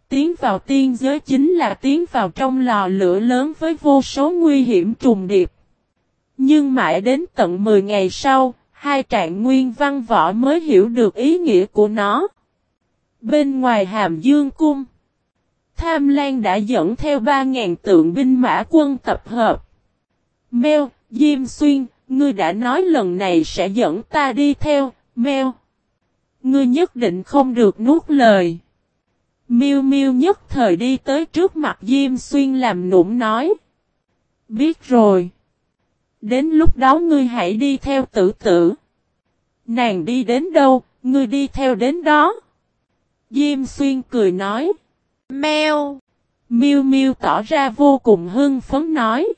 Tiến vào tiên giới chính là tiến vào trong lò lửa lớn với vô số nguy hiểm trùng điệp. Nhưng mãi đến tận 10 ngày sau, hai trạng nguyên văn võ mới hiểu được ý nghĩa của nó. Bên ngoài hàm dương cung, Tham Lan đã dẫn theo 3.000 tượng binh mã quân tập hợp. Mèo, Diêm Xuyên, ngươi đã nói lần này sẽ dẫn ta đi theo, Mèo. Ngươi nhất định không được nuốt lời. Miêu Miêu nhất thời đi tới trước mặt Diêm Xuyên làm nũng nói. Biết rồi. Đến lúc đó ngươi hãy đi theo tử tử. Nàng đi đến đâu, ngươi đi theo đến đó. Diêm Xuyên cười nói. Mèo. Miêu Miêu tỏ ra vô cùng hưng phấn nói.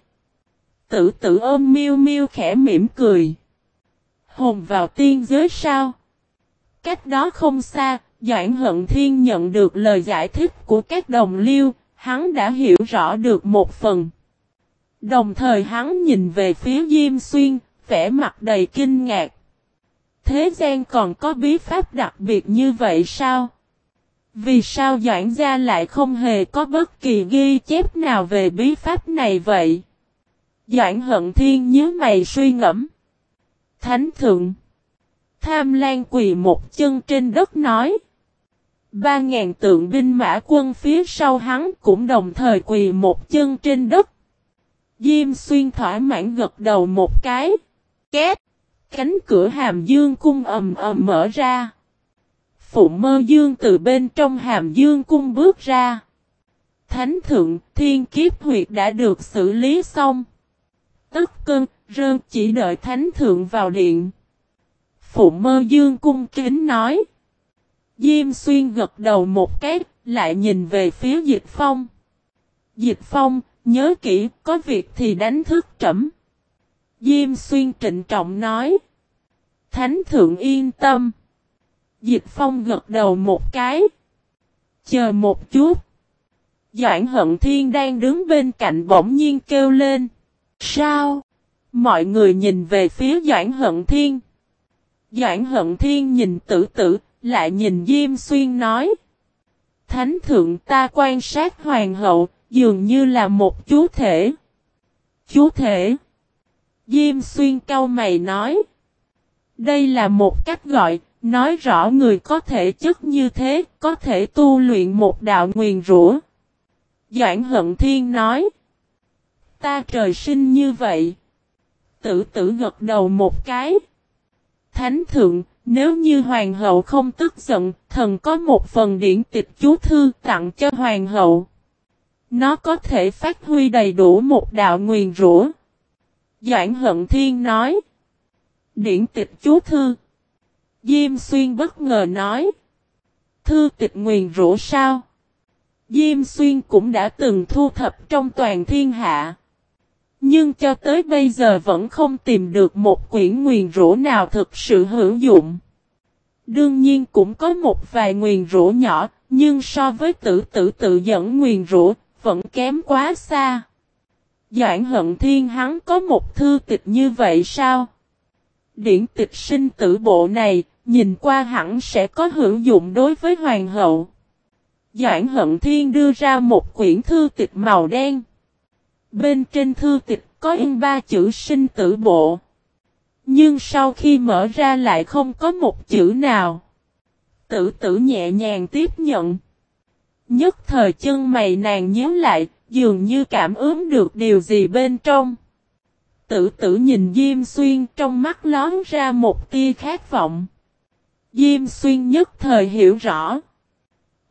Tử tử ôm Miêu Miêu khẽ mỉm cười. Hồn vào tiên giới sao? Cách đó không xa, Doãn Hận Thiên nhận được lời giải thích của các đồng liêu, hắn đã hiểu rõ được một phần. Đồng thời hắn nhìn về phía Diêm Xuyên, vẻ mặt đầy kinh ngạc. Thế gian còn có bí pháp đặc biệt như vậy sao? Vì sao Doãn gia lại không hề có bất kỳ ghi chép nào về bí pháp này vậy? Doãn Hận Thiên nhớ mày suy ngẫm. Thánh Thượng Tham Lan quỳ một chân trên đất nói. Ba ngàn tượng binh mã quân phía sau hắn cũng đồng thời quỳ một chân trên đất. Diêm xuyên thỏa mãn gật đầu một cái. Két. Cánh cửa hàm dương cung ầm ầm mở ra. Phụ mơ dương từ bên trong hàm dương cung bước ra. Thánh thượng, thiên kiếp huyệt đã được xử lý xong. Tức cơn, rơn chỉ đợi thánh thượng vào điện. Phụ mơ dương cung kính nói. Diêm xuyên gật đầu một cái, lại nhìn về phía Dịch Phong. Dịch Phong, nhớ kỹ, có việc thì đánh thức trẫm. Diêm xuyên trịnh trọng nói. Thánh thượng yên tâm. Dịch Phong gật đầu một cái. Chờ một chút. Doãn hận thiên đang đứng bên cạnh bỗng nhiên kêu lên. Sao? Mọi người nhìn về phía Doãn hận thiên. Doãn hận thiên nhìn tử tử, lại nhìn Diêm Xuyên nói. Thánh thượng ta quan sát hoàng hậu, dường như là một chú thể. Chú thể. Diêm Xuyên cau mày nói. Đây là một cách gọi, nói rõ người có thể chất như thế, có thể tu luyện một đạo nguyền rủa. Doãn hận thiên nói. Ta trời sinh như vậy. Tử tử gật đầu một cái. Thánh thượng, nếu như hoàng hậu không tức giận, thần có một phần điển tịch chú thư tặng cho hoàng hậu. Nó có thể phát huy đầy đủ một đạo nguyền rủa. Doãn hận thiên nói. Điển tịch chú thư. Diêm xuyên bất ngờ nói. Thư tịch nguyền rủa sao? Diêm xuyên cũng đã từng thu thập trong toàn thiên hạ. Nhưng cho tới bây giờ vẫn không tìm được một quyển nguyền rũ nào thực sự hữu dụng. Đương nhiên cũng có một vài nguyền rũ nhỏ, nhưng so với tử tử tự dẫn nguyền rũ vẫn kém quá xa. Doãn hận thiên hắn có một thư tịch như vậy sao? Điển tịch sinh tử bộ này, nhìn qua hẳn sẽ có hữu dụng đối với hoàng hậu. Doãn hận thiên đưa ra một quyển thư tịch màu đen. Bên trên thư tịch có in ba chữ sinh tử bộ. Nhưng sau khi mở ra lại không có một chữ nào. Tử tử nhẹ nhàng tiếp nhận. Nhất thời chân mày nàng nhớ lại, dường như cảm ứng được điều gì bên trong. Tử tử nhìn Diêm Xuyên trong mắt lón ra một tia khát vọng. Diêm Xuyên nhất thời hiểu rõ.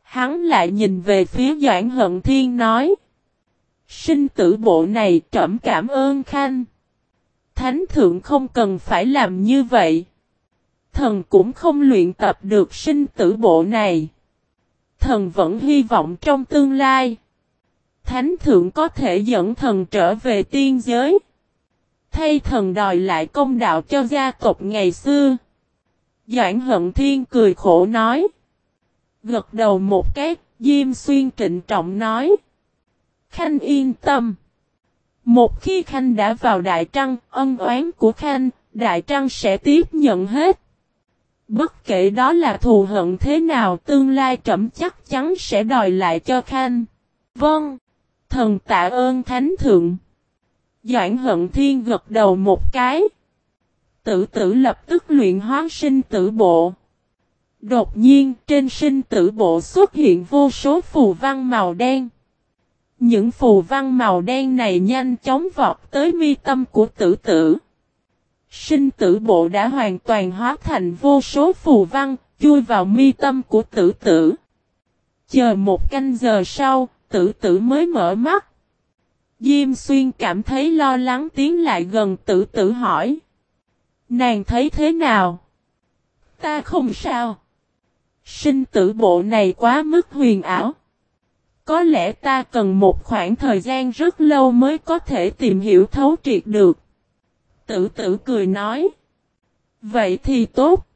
Hắn lại nhìn về phía Doãn Hận Thiên nói. Sinh tử bộ này trẫm cảm ơn Khanh. Thánh thượng không cần phải làm như vậy. Thần cũng không luyện tập được sinh tử bộ này. Thần vẫn hy vọng trong tương lai. Thánh thượng có thể dẫn thần trở về tiên giới. Thay thần đòi lại công đạo cho gia tộc ngày xưa. Doãn hận thiên cười khổ nói. Gật đầu một cái, Diêm Xuyên trịnh trọng nói. Khanh yên tâm. Một khi Khanh đã vào Đại Trăng, ân oán của Khanh, Đại Trăng sẽ tiếp nhận hết. Bất kể đó là thù hận thế nào tương lai trẫm chắc chắn sẽ đòi lại cho Khanh. Vâng. Thần tạ ơn Thánh Thượng. Doãn hận thiên gật đầu một cái. Tử tử lập tức luyện hóa sinh tử bộ. Đột nhiên trên sinh tử bộ xuất hiện vô số phù văn màu đen. Những phù văn màu đen này nhanh chóng vọt tới mi tâm của tử tử. Sinh tử bộ đã hoàn toàn hóa thành vô số phù văn, chui vào mi tâm của tử tử. Chờ một canh giờ sau, tử tử mới mở mắt. Diêm xuyên cảm thấy lo lắng tiến lại gần tử tử hỏi. Nàng thấy thế nào? Ta không sao. Sinh tử bộ này quá mức huyền ảo. Có lẽ ta cần một khoảng thời gian rất lâu mới có thể tìm hiểu thấu triệt được. Tử tử cười nói. Vậy thì tốt.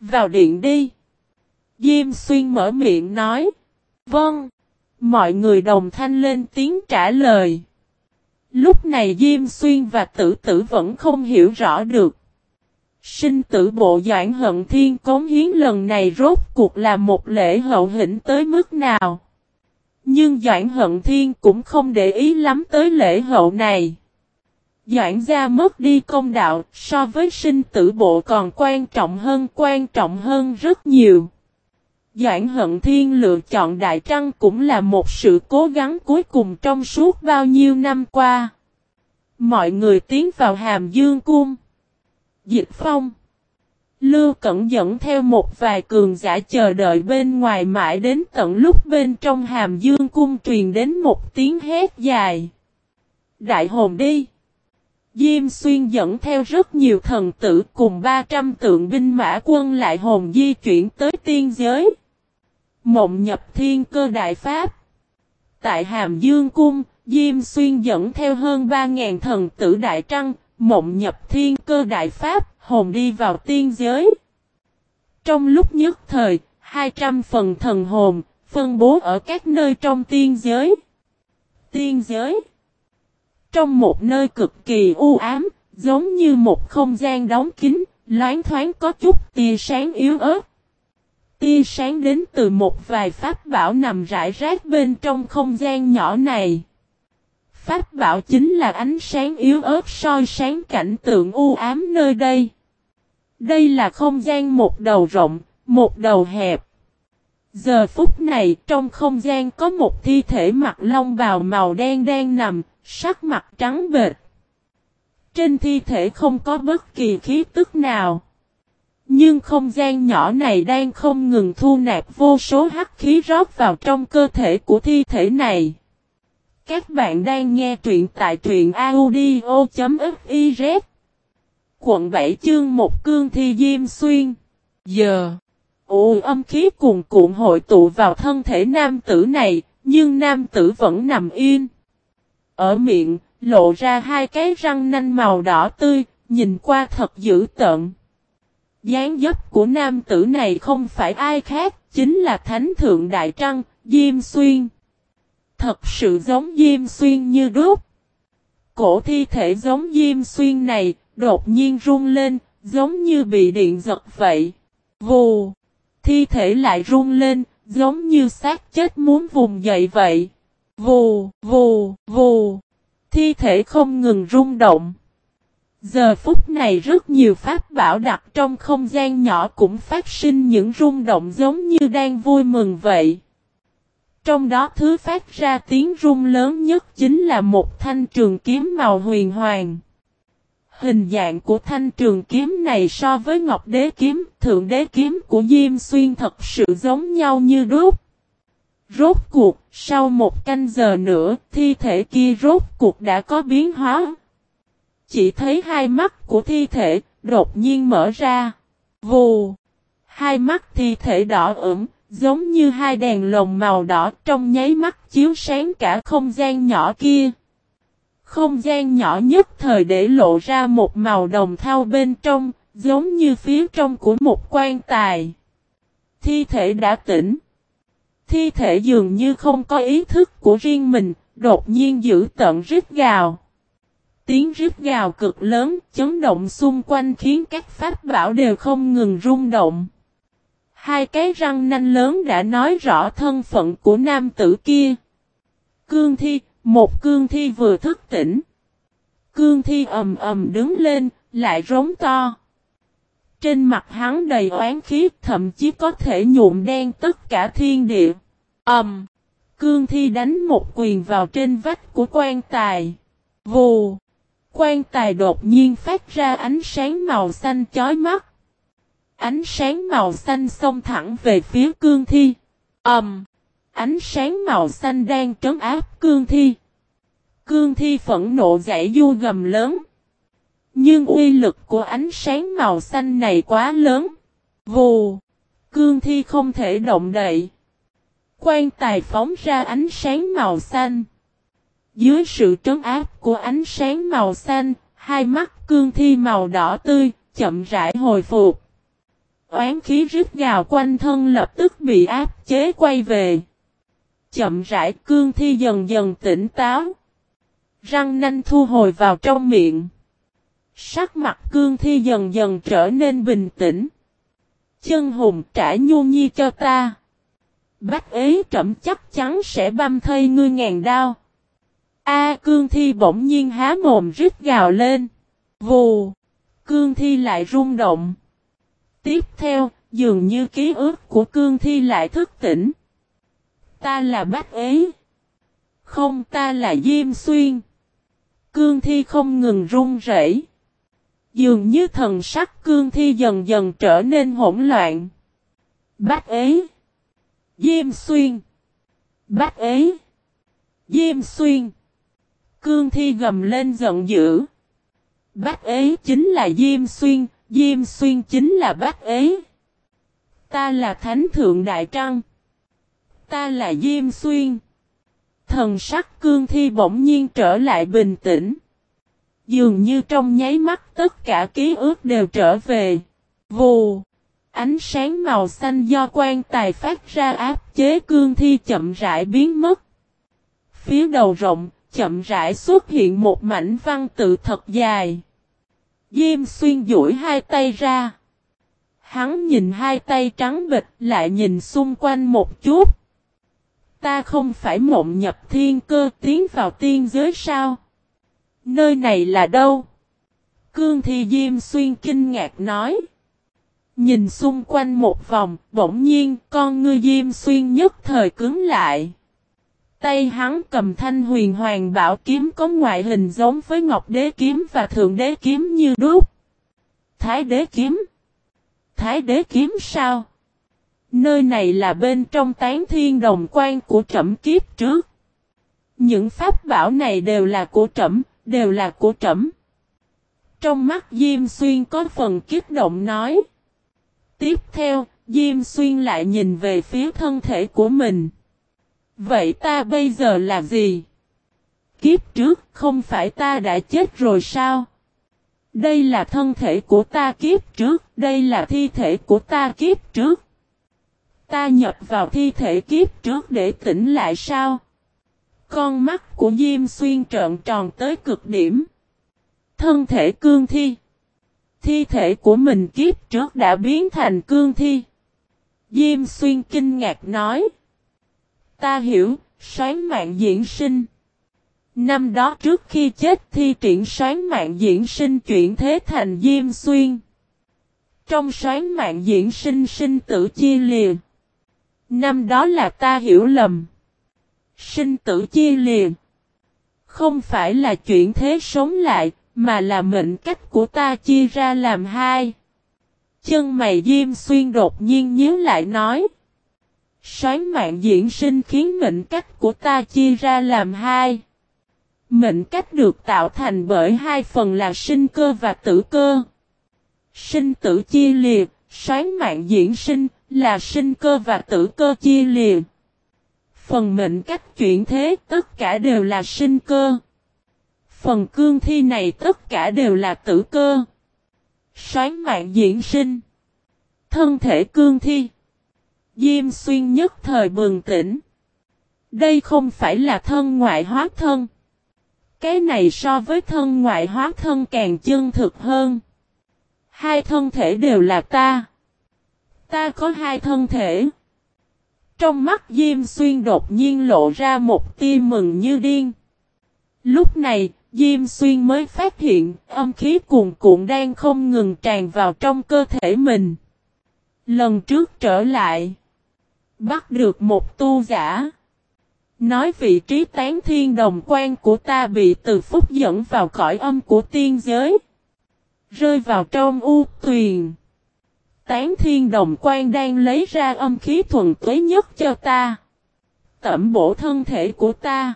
Vào điện đi. Diêm xuyên mở miệng nói. Vâng. Mọi người đồng thanh lên tiếng trả lời. Lúc này Diêm Xuyên và tử tử vẫn không hiểu rõ được. Sinh tử bộ Doãn Hận Thiên cống hiến lần này rốt cuộc là một lễ hậu hĩnh tới mức nào. Nhưng Doãn Hận Thiên cũng không để ý lắm tới lễ hậu này. Doãn gia mất đi công đạo, so với sinh tử bộ còn quan trọng hơn, quan trọng hơn rất nhiều. Doãn Hận Thiên lựa chọn Đại Trăng cũng là một sự cố gắng cuối cùng trong suốt bao nhiêu năm qua. Mọi người tiến vào Hàm Dương Cung. Dịch Phong. Lưu Cẩn dẫn theo một vài cường giả chờ đợi bên ngoài mãi đến tận lúc bên trong Hàm Dương Cung truyền đến một tiếng hét dài. Đại hồn đi! Diêm Xuyên dẫn theo rất nhiều thần tử cùng 300 tượng binh mã quân lại hồn di chuyển tới tiên giới. Mộng nhập thiên cơ đại pháp. Tại Hàm Dương Cung, Diêm Xuyên dẫn theo hơn 3.000 thần tử đại trăng, mộng nhập thiên cơ đại pháp, hồn đi vào tiên giới. Trong lúc nhất thời, 200 phần thần hồn, phân bố ở các nơi trong tiên giới. Tiên giới Trong một nơi cực kỳ u ám, giống như một không gian đóng kín, loáng thoáng có chút tia sáng yếu ớt. Tia sáng đến từ một vài pháp bảo nằm rải rác bên trong không gian nhỏ này. Pháp bảo chính là ánh sáng yếu ớt soi sáng cảnh tượng u ám nơi đây. Đây là không gian một đầu rộng, một đầu hẹp. Giờ phút này trong không gian có một thi thể mặt long bào màu đen đen nằm, sắc mặt trắng bệt. Trên thi thể không có bất kỳ khí tức nào. Nhưng không gian nhỏ này đang không ngừng thu nạp vô số hắc khí rót vào trong cơ thể của thi thể này. Các bạn đang nghe truyện tại truyện audio.fif Quận 7 chương một cương thi diêm xuyên. Giờ Ồ âm khí cuồn cuộn hội tụ vào thân thể nam tử này Nhưng nam tử vẫn nằm yên. Ở miệng lộ ra hai cái răng nanh màu đỏ tươi Nhìn qua thật dữ tợn. Dáng dấp của nam tử này không phải ai khác Chính là Thánh Thượng Đại Trăng Diêm Xuyên. Thật sự giống Diêm Xuyên như đúc. Cổ thi thể giống Diêm Xuyên này, đột nhiên rung lên, giống như bị điện giật vậy. Vù! Thi thể lại rung lên, giống như xác chết muốn vùng dậy vậy. Vù, vù, vù. Thi thể không ngừng rung động. Giờ phút này rất nhiều pháp bảo đặt trong không gian nhỏ cũng phát sinh những rung động giống như đang vui mừng vậy. Trong đó thứ phát ra tiếng rung lớn nhất chính là một thanh trường kiếm màu huyền hoàng. Hình dạng của thanh trường kiếm này so với ngọc đế kiếm, thượng đế kiếm của Diêm Xuyên thật sự giống nhau như đúc. Rốt cuộc, sau một canh giờ nữa, thi thể kia rốt cuộc đã có biến hóa. Chỉ thấy hai mắt của thi thể, đột nhiên mở ra. Vù! Hai mắt thi thể đỏ ửng, Giống như hai đèn lồng màu đỏ trong nháy mắt chiếu sáng cả không gian nhỏ kia. Không gian nhỏ nhất thời để lộ ra một màu đồng thau bên trong, giống như phía trong của một quan tài. Thi thể đã tỉnh. Thi thể dường như không có ý thức của riêng mình, đột nhiên giữ tận rít gào. Tiếng rít gào cực lớn, chấn động xung quanh khiến các pháp bảo đều không ngừng rung động. Hai cái răng nanh lớn đã nói rõ thân phận của nam tử kia. Cương thi, một cương thi vừa thức tỉnh. Cương thi ầm ầm đứng lên, lại rống to. Trên mặt hắn đầy oán khí, thậm chí có thể nhuộm đen tất cả thiên địa. Ầm. cương thi đánh một quyền vào trên vách của quan tài. Vù. Quan tài đột nhiên phát ra ánh sáng màu xanh chói mắt. Ánh sáng màu xanh xông thẳng về phía cương thi. Ẩm! Um, ánh sáng màu xanh đang trấn áp cương thi. Cương thi phẫn nộ giải du gầm lớn. Nhưng uy lực của ánh sáng màu xanh này quá lớn. Vù! Cương thi không thể động đậy. Quan tài phóng ra ánh sáng màu xanh. Dưới sự trấn áp của ánh sáng màu xanh, hai mắt cương thi màu đỏ tươi, chậm rãi hồi phục oán khí rít gào quanh thân lập tức bị áp chế quay về. Chậm rãi cương thi dần dần tỉnh táo. Răng nanh thu hồi vào trong miệng. Sắc mặt cương thi dần dần trở nên bình tĩnh. Chân hùng trả nhu nhi cho ta. Bách ấy trẩm chắc chắn sẽ băm thây ngươi ngàn đao. A cương thi bỗng nhiên há mồm rít gào lên. Vù. Cương thi lại rung động. Tiếp theo, dường như ký ức của cương thi lại thức tỉnh. Ta là bách ấy. Không ta là Diêm Xuyên. Cương thi không ngừng run rẩy. Dường như thần sắc cương thi dần dần trở nên hỗn loạn. Bách ấy. Diêm Xuyên. Bách ấy. Diêm Xuyên. Cương thi gầm lên giận dữ. Bách ấy chính là Diêm Xuyên, Diêm xuyên chính là bác ấy. Ta là Thánh Thượng Đại Trăng. Ta là Diêm xuyên. Thần sắc cương thi bỗng nhiên trở lại bình tĩnh. Dường như trong nháy mắt tất cả ký ức đều trở về. Vù. Ánh sáng màu xanh do quan tài phát ra áp chế cương thi chậm rãi biến mất. Phía đầu rộng, chậm rãi xuất hiện một mảnh văn tự thật dài. Diêm xuyên duỗi hai tay ra. Hắn nhìn hai tay trắng bịch lại nhìn xung quanh một chút. Ta không phải mộng nhập thiên cơ tiến vào tiên giới sao? Nơi này là đâu? Cương thi Diêm xuyên kinh ngạc nói. Nhìn xung quanh một vòng, bỗng nhiên con ngư Diêm xuyên nhất thời cứng lại. Tay hắn cầm thanh huyền hoàng bảo kiếm có ngoại hình giống với ngọc đế kiếm và thượng đế kiếm như đúc. Thái đế kiếm? Thái đế kiếm sao? Nơi này là bên trong tán thiên đồng quan của trẩm kiếp trước. Những pháp bảo này đều là của trẫm, đều là của trẫm. Trong mắt Diêm Xuyên có phần kích động nói. Tiếp theo, Diêm Xuyên lại nhìn về phía thân thể của mình. Vậy ta bây giờ là gì? Kiếp trước không phải ta đã chết rồi sao? Đây là thân thể của ta kiếp trước, đây là thi thể của ta kiếp trước. Ta nhập vào thi thể kiếp trước để tỉnh lại sao? Con mắt của Diêm Xuyên trợn tròn tới cực điểm. Thân thể cương thi. Thi thể của mình kiếp trước đã biến thành cương thi. Diêm Xuyên kinh ngạc nói. Ta hiểu, xoán mạng diễn sinh. Năm đó trước khi chết thi triển xoán mạng diễn sinh chuyển thế thành Diêm Xuyên. Trong xoán mạng diễn sinh sinh tử chia liền. Năm đó là ta hiểu lầm. Sinh tử chia liền. Không phải là chuyện thế sống lại, mà là mệnh cách của ta chia ra làm hai. Chân mày Diêm Xuyên đột nhiên nhớ lại nói. Xoán mạng diễn sinh khiến mệnh cách của ta chia ra làm hai. Mệnh cách được tạo thành bởi hai phần là sinh cơ và tử cơ. Sinh tử chia liệt, xoán mạng diễn sinh là sinh cơ và tử cơ chia liền. Phần mệnh cách chuyển thế, tất cả đều là sinh cơ. Phần cương thi này, tất cả đều là tử cơ. Xoán mạng diễn sinh. Thân thể cương thi. Diêm xuyên nhất thời bừng tỉnh. Đây không phải là thân ngoại hóa thân. Cái này so với thân ngoại hóa thân càng chân thực hơn. Hai thân thể đều là ta. Ta có hai thân thể. Trong mắt Diêm Xuyên đột nhiên lộ ra một tia mừng như điên. Lúc này, Diêm Xuyên mới phát hiện âm khí cuồn cuộn đang không ngừng tràn vào trong cơ thể mình. Lần trước trở lại, bắt được một tu giả. Nói vị trí tán thiên đồng quan của ta bị từ phúc dẫn vào cõi âm của tiên giới. Rơi vào trong u tuyền. Tán thiên đồng quan đang lấy ra âm khí thuần tuế nhất cho ta. Tẩm bổ thân thể của ta.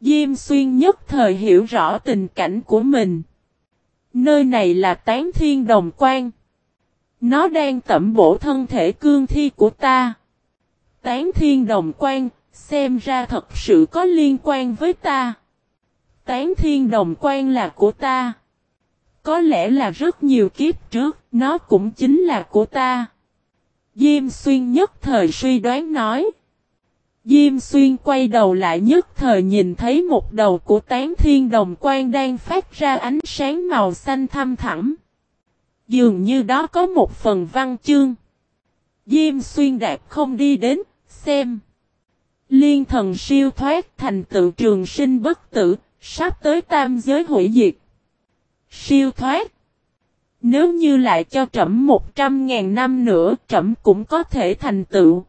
Diêm xuyên nhất thời hiểu rõ tình cảnh của mình. Nơi này là tán thiên đồng quan. Nó đang tẩm bổ thân thể cương thi của ta. Tán thiên đồng quan, xem ra thật sự có liên quan với ta. Tán thiên đồng quan là của ta. Có lẽ là rất nhiều kiếp trước, nó cũng chính là của ta. Diêm xuyên nhất thời suy đoán nói. Diêm xuyên quay đầu lại nhất thời nhìn thấy một đầu của tán thiên đồng quan đang phát ra ánh sáng màu xanh thăm thẳm. Dường như đó có một phần văn chương. Diêm xuyên đạp không đi đến, xem. Liên thần siêu thoát thành tựu trường sinh bất tử, sắp tới tam giới hủy diệt. Siêu thoát. Nếu như lại cho trẫm một trăm ngàn năm nữa, trẫm cũng có thể thành tựu.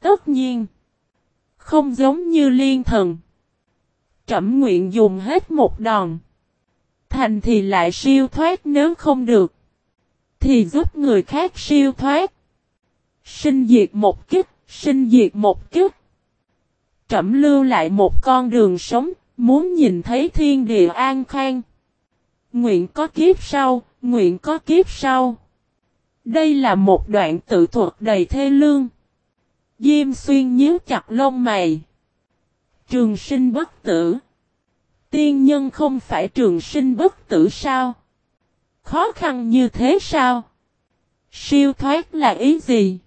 Tất nhiên. Không giống như liên thần. Trẫm nguyện dùng hết một đòn. Thành thì lại siêu thoát nếu không được. Thì giúp người khác siêu thoát. Sinh diệt một kích, sinh diệt một kích. Trẫm lưu lại một con đường sống, muốn nhìn thấy thiên địa an khang. Nguyện có kiếp sau, nguyện có kiếp sau. Đây là một đoạn tự thuật đầy thê lương. Diêm xuyên nhíu chặt lông mày. Trường sinh bất tử. Tiên nhân không phải trường sinh bất tử sao? Khó khăn như thế sao? Siêu thoát là ý gì?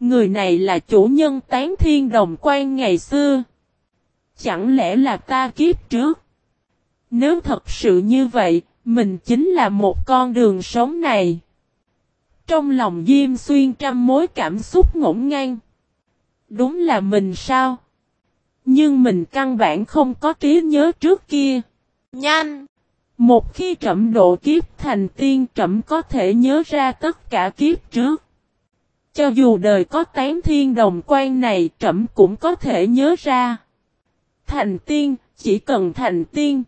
Người này là chủ nhân tán thiên đồng quan ngày xưa. Chẳng lẽ là ta kiếp trước? Nếu thật sự như vậy, mình chính là một con đường sống này. Trong lòng Diêm Xuyên trăm mối cảm xúc ngổn ngang. Đúng là mình sao? Nhưng mình căn bản không có trí nhớ trước kia. Nhanh! Một khi trậm độ kiếp thành tiên trậm có thể nhớ ra tất cả kiếp trước. Cho dù đời có tán thiên đồng quan này trậm cũng có thể nhớ ra. Thành tiên, chỉ cần thành tiên.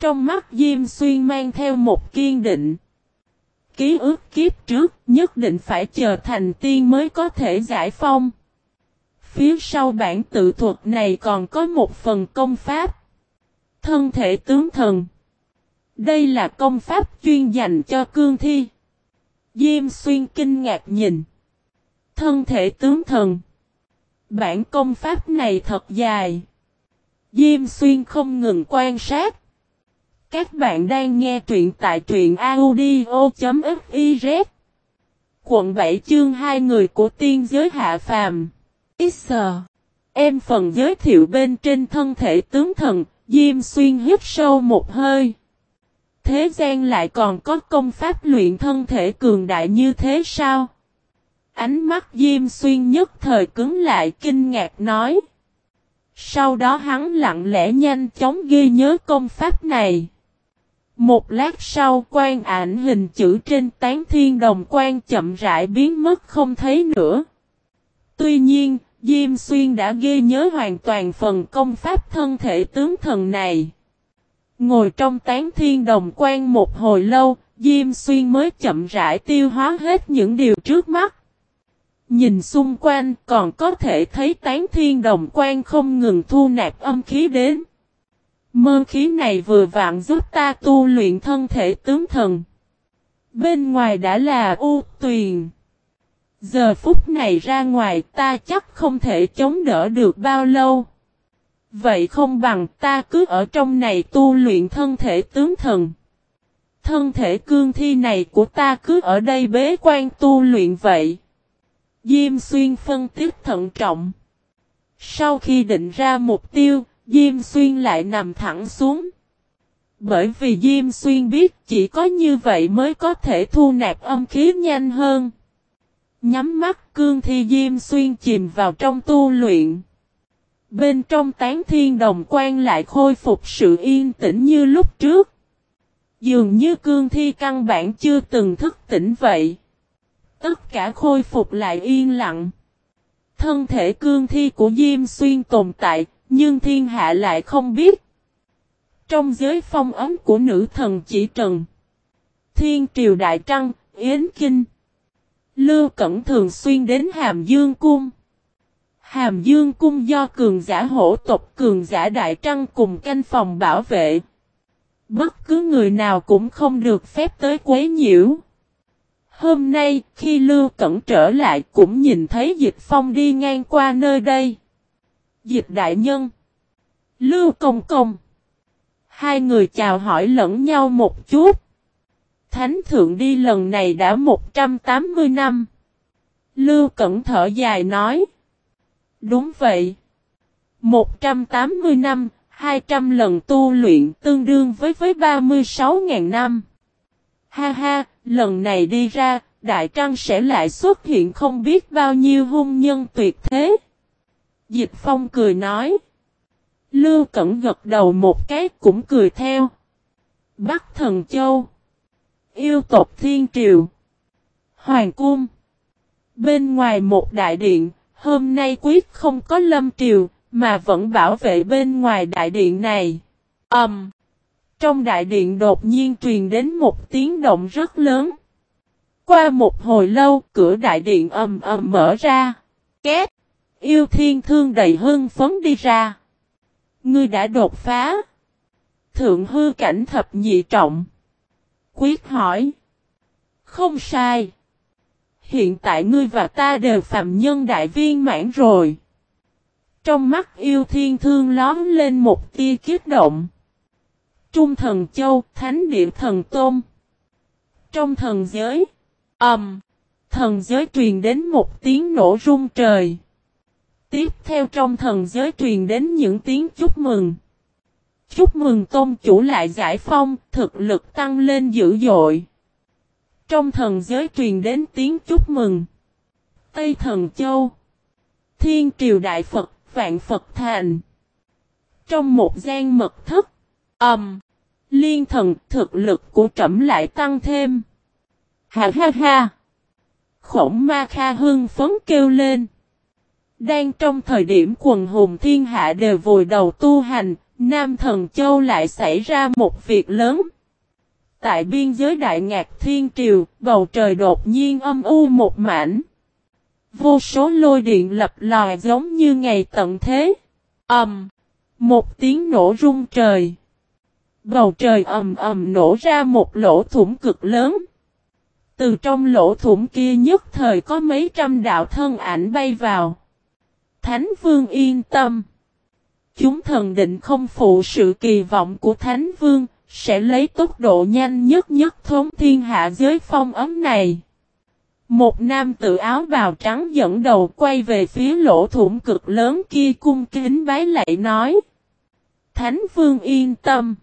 Trong mắt Diêm Xuyên mang theo một kiên định. Ký ức kiếp trước nhất định phải chờ thành tiên mới có thể giải phong. phía sau bản tự thuật này còn có một phần công pháp. Thân thể tướng thần. Đây là công pháp chuyên dành cho cương thi. Diêm xuyên kinh ngạc nhìn. Thân thể tướng thần. Bản công pháp này thật dài. Diêm xuyên không ngừng quan sát. Các bạn đang nghe truyện tại truyện audio.fiz. Quận 7 chương hai người của tiên giới hạ phàm. X. Em phần giới thiệu bên trên thân thể tướng thần, Diêm Xuyên hít sâu một hơi. Thế gian lại còn có công pháp luyện thân thể cường đại như thế sao? Ánh mắt Diêm Xuyên nhất thời cứng lại kinh ngạc nói. Sau đó hắn lặng lẽ nhanh chóng ghi nhớ công pháp này. Một lát sau quan ảnh hình chữ trên tán thiên đồng quan chậm rãi biến mất không thấy nữa. Tuy nhiên, Diêm Xuyên đã ghi nhớ hoàn toàn phần công pháp thân thể tướng thần này. Ngồi trong tán thiên đồng quan một hồi lâu, Diêm Xuyên mới chậm rãi tiêu hóa hết những điều trước mắt. Nhìn xung quanh còn có thể thấy tán thiên đồng quan không ngừng thu nạp âm khí đến. Mơ khí này vừa vặn giúp ta tu luyện thân thể tướng thần. Bên ngoài đã là u tuyền. Giờ phút này ra ngoài ta chắc không thể chống đỡ được bao lâu. Vậy không bằng ta cứ ở trong này tu luyện thân thể tướng thần. Thân thể cương thi này của ta cứ ở đây bế quan tu luyện vậy. Diêm xuyên phân tích thận trọng. Sau khi định ra mục tiêu, Diêm xuyên lại nằm thẳng xuống. Bởi vì Diêm xuyên biết chỉ có như vậy mới có thể thu nạp âm khí nhanh hơn. Nhắm mắt cương thi Diêm xuyên chìm vào trong tu luyện. Bên trong tán thiên đồng quan lại khôi phục sự yên tĩnh như lúc trước. Dường như cương thi căn bản chưa từng thức tỉnh vậy. Tất cả khôi phục lại yên lặng. Thân thể cương thi của Diêm Xuyên tồn tại, nhưng thiên hạ lại không biết. Trong giới phong ấm của nữ thần chỉ trần. Thiên triều đại trăng, Yến Kinh. Lưu Cẩn thường xuyên đến Hàm Dương Cung. Hàm Dương Cung do cường giả hổ tộc cường giả đại trăng cùng canh phòng bảo vệ. Bất cứ người nào cũng không được phép tới quấy nhiễu. Hôm nay, khi Lưu Cẩn trở lại cũng nhìn thấy Dịch Phong đi ngang qua nơi đây. Diệp đại nhân. Lưu Công Công. Hai người chào hỏi lẫn nhau một chút. Thánh thượng đi lần này đã 180 năm. Lưu Cẩn thở dài nói. Đúng vậy. 180 năm, 200 lần tu luyện tương đương với với 36.000 năm. Ha ha, lần này đi ra, Đại Trăng sẽ lại xuất hiện không biết bao nhiêu hung nhân tuyệt thế. Dịch Phong cười nói. Lưu Cẩn gật đầu một cái cũng cười theo. Bắc Thần Châu. Yêu tộc Thiên Triều. Hoàng Cung. Bên ngoài một đại điện, hôm nay quyết không có lâm triều, mà vẫn bảo vệ bên ngoài đại điện này. Ẩm. Um, trong đại điện đột nhiên truyền đến một tiếng động rất lớn. Qua một hồi lâu, cửa đại điện ầm ầm mở ra. Két. Yêu thiên thương đầy hưng phấn đi ra. Ngươi đã đột phá. Thượng hư cảnh thập nhị trọng. Quyết hỏi. Không sai. Hiện tại ngươi và ta đều phạm nhân đại viên mãn rồi. Trong mắt yêu thiên thương lóm lên một tia kiếp động. Trung thần châu, thánh địa thần tôn. Trong thần giới. ầm, Um, thần giới truyền đến một tiếng nổ rung trời. Tiếp theo trong thần giới truyền đến những tiếng chúc mừng. Chúc mừng tôn chủ lại giải phong, thực lực tăng lên dữ dội. Trong thần giới truyền đến tiếng chúc mừng. Tây thần châu. Thiên triều đại Phật, vạn Phật thành. Trong một gian mật thất. âm Um, liên thần thực lực của trẫm lại tăng thêm. Ha ha ha. Khổng ma kha hưng phấn kêu lên. Đang trong thời điểm quần hùng thiên hạ đều vùi đầu tu hành, Nam Thần Châu lại xảy ra một việc lớn. Tại biên giới Đại Ngạc Thiên Triều, bầu trời đột nhiên âm u một mảnh. Vô số lôi điện lập lòi giống như ngày tận thế. ầm, một tiếng nổ rung trời. Bầu trời ầm ầm nổ ra một lỗ thủng cực lớn. Từ trong lỗ thủng kia nhất thời có mấy trăm đạo thân ảnh bay vào. Thánh Vương yên tâm. Chúng thần định không phụ sự kỳ vọng của Thánh Vương, sẽ lấy tốc độ nhanh nhất nhất thống thiên hạ giới phong ấm này. Một nam tự áo bào trắng dẫn đầu quay về phía lỗ thủng cực lớn kia cung kính bái lạy nói. Thánh Vương yên tâm.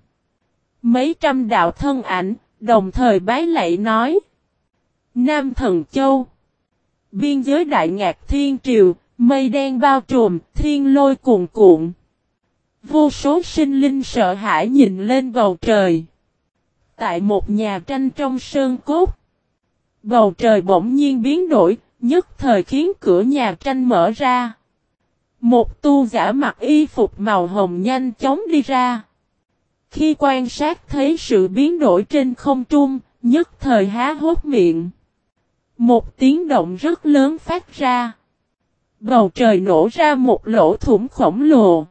Mấy trăm đạo thân ảnh, đồng thời bái lạy nói. Nam Thần Châu. Biên giới Đại Ngạc Thiên Triều, mây đen bao trùm, thiên lôi cuồn cuộn. Vô số sinh linh sợ hãi nhìn lên bầu trời. Tại một nhà tranh trong sơn cốt. Bầu trời bỗng nhiên biến đổi, nhất thời khiến cửa nhà tranh mở ra. Một tu giả mặc y phục màu hồng nhanh chóng đi ra. Khi quan sát thấy sự biến đổi trên không trung, nhất thời há hốt miệng. Một tiếng động rất lớn phát ra. Bầu trời nổ ra một lỗ thủng khổng lồ.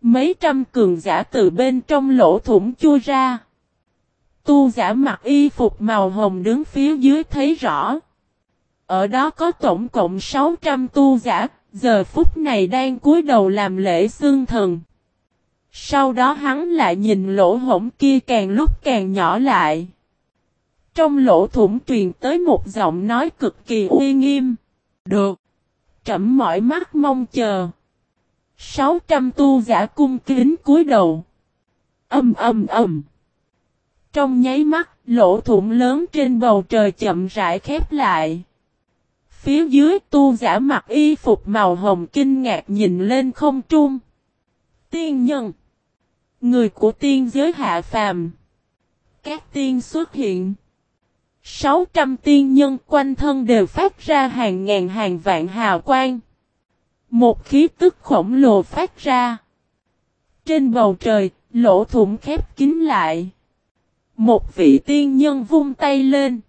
Mấy trăm cường giả từ bên trong lỗ thủng chui ra. Tu giả mặc y phục màu hồng đứng phía dưới thấy rõ. Ở đó có tổng cộng 600 tu giả, giờ phút này đang cúi đầu làm lễ xương thần. Sau đó hắn lại nhìn lỗ hổng kia càng lúc càng nhỏ lại. Trong lỗ thủng truyền tới một giọng nói cực kỳ uy nghiêm. Được trẫm mỏi mắt mong chờ. 600 tu giả cung kính cúi đầu. Âm âm âm. Trong nháy mắt, lỗ thủng lớn trên bầu trời chậm rãi khép lại. Phía dưới tu giả mặc y phục màu hồng kinh ngạc nhìn lên không trung. Tiên nhân. Người của tiên giới hạ phàm. Các tiên xuất hiện. 600 tiên nhân quanh thân đều phát ra hàng ngàn hàng vạn hào quang. Một khí tức khổng lồ phát ra. Trên bầu trời, lỗ thủng khép kín lại. Một vị tiên nhân vung tay lên.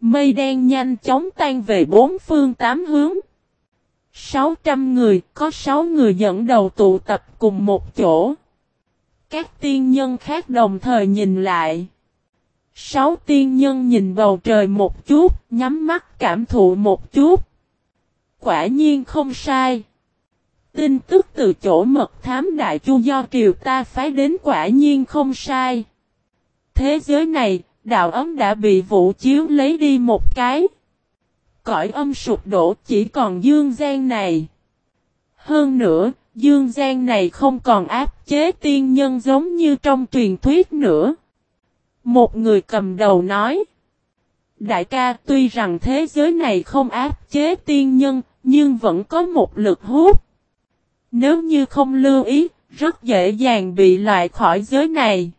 Mây đen nhanh chóng tan về bốn phương tám hướng. 600 người, có 6 người dẫn đầu tụ tập cùng một chỗ. Các tiên nhân khác đồng thời nhìn lại. Sáu tiên nhân nhìn bầu trời một chút, nhắm mắt cảm thụ một chút. Quả nhiên không sai. Tin tức từ chỗ mật thám đại chu do triều ta phái đến quả nhiên không sai. Thế giới này, đạo ấm đã bị vũ chiếu lấy đi một cái. Cõi âm sụp đổ chỉ còn dương gian này. Hơn nữa, dương gian này không còn áp chế tiên nhân giống như trong truyền thuyết nữa. Một người cầm đầu nói. Đại ca tuy rằng thế giới này không áp chế tiên nhân, nhưng vẫn có một lực hút. Nếu như không lưu ý, rất dễ dàng bị loại khỏi giới này.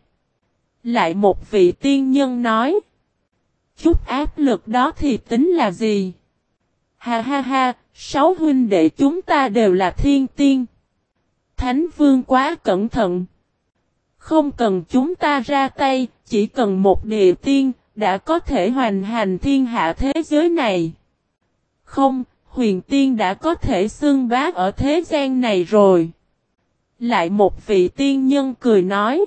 Lại một vị tiên nhân nói. Chút áp lực đó thì tính là gì? Ha ha ha, sáu huynh đệ chúng ta đều là thiên tiên. Thánh vương quá cẩn thận. Không cần chúng ta ra tay, chỉ cần một địa tiên, đã có thể hoàn hành thiên hạ thế giới này. Không, huyền tiên đã có thể xưng bá ở thế gian này rồi. Lại một vị tiên nhân cười nói.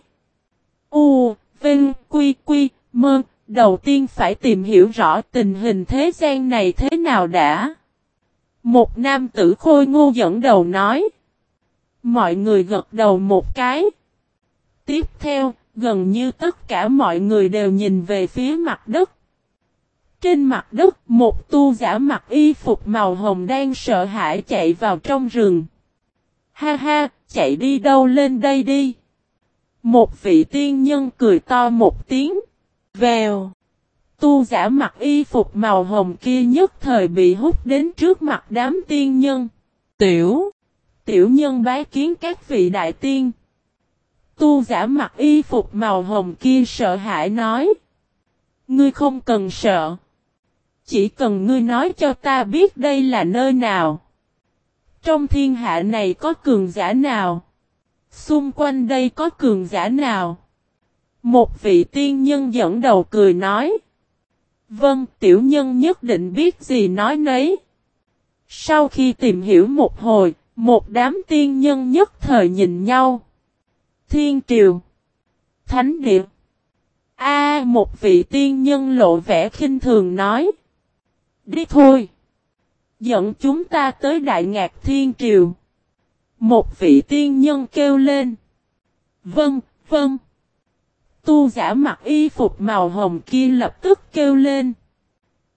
U, Vinh, Quy, Quy, Mơ, đầu tiên phải tìm hiểu rõ tình hình thế gian này thế nào đã. Một nam tử khôi ngô dẫn đầu nói. Mọi người gật đầu một cái. Tiếp theo, gần như tất cả mọi người đều nhìn về phía mặt đất. Trên mặt đất, một tu giả mặc y phục màu hồng đang sợ hãi chạy vào trong rừng. Ha ha, chạy đi đâu lên đây đi. Một vị tiên nhân cười to một tiếng. Vèo. Tu giả mặc y phục màu hồng kia nhất thời bị hút đến trước mặt đám tiên nhân. Tiểu. Tiểu nhân bái kiến các vị đại tiên. Tu giả mặc y phục màu hồng kia sợ hãi nói. Ngươi không cần sợ. Chỉ cần ngươi nói cho ta biết đây là nơi nào. Trong thiên hạ này có cường giả nào? Xung quanh đây có cường giả nào? Một vị tiên nhân dẫn đầu cười nói. Vâng, tiểu nhân nhất định biết gì nói nấy. Sau khi tìm hiểu một hồi, một đám tiên nhân nhất thời nhìn nhau. Thiên triều. Thánh Điệp A một vị tiên nhân lộ vẻ khinh thường nói. Đi thôi. Dẫn chúng ta tới Đại Ngạc Thiên Triều. Một vị tiên nhân kêu lên. Vâng, vâng. Tu giả mặc y phục màu hồng kia lập tức kêu lên.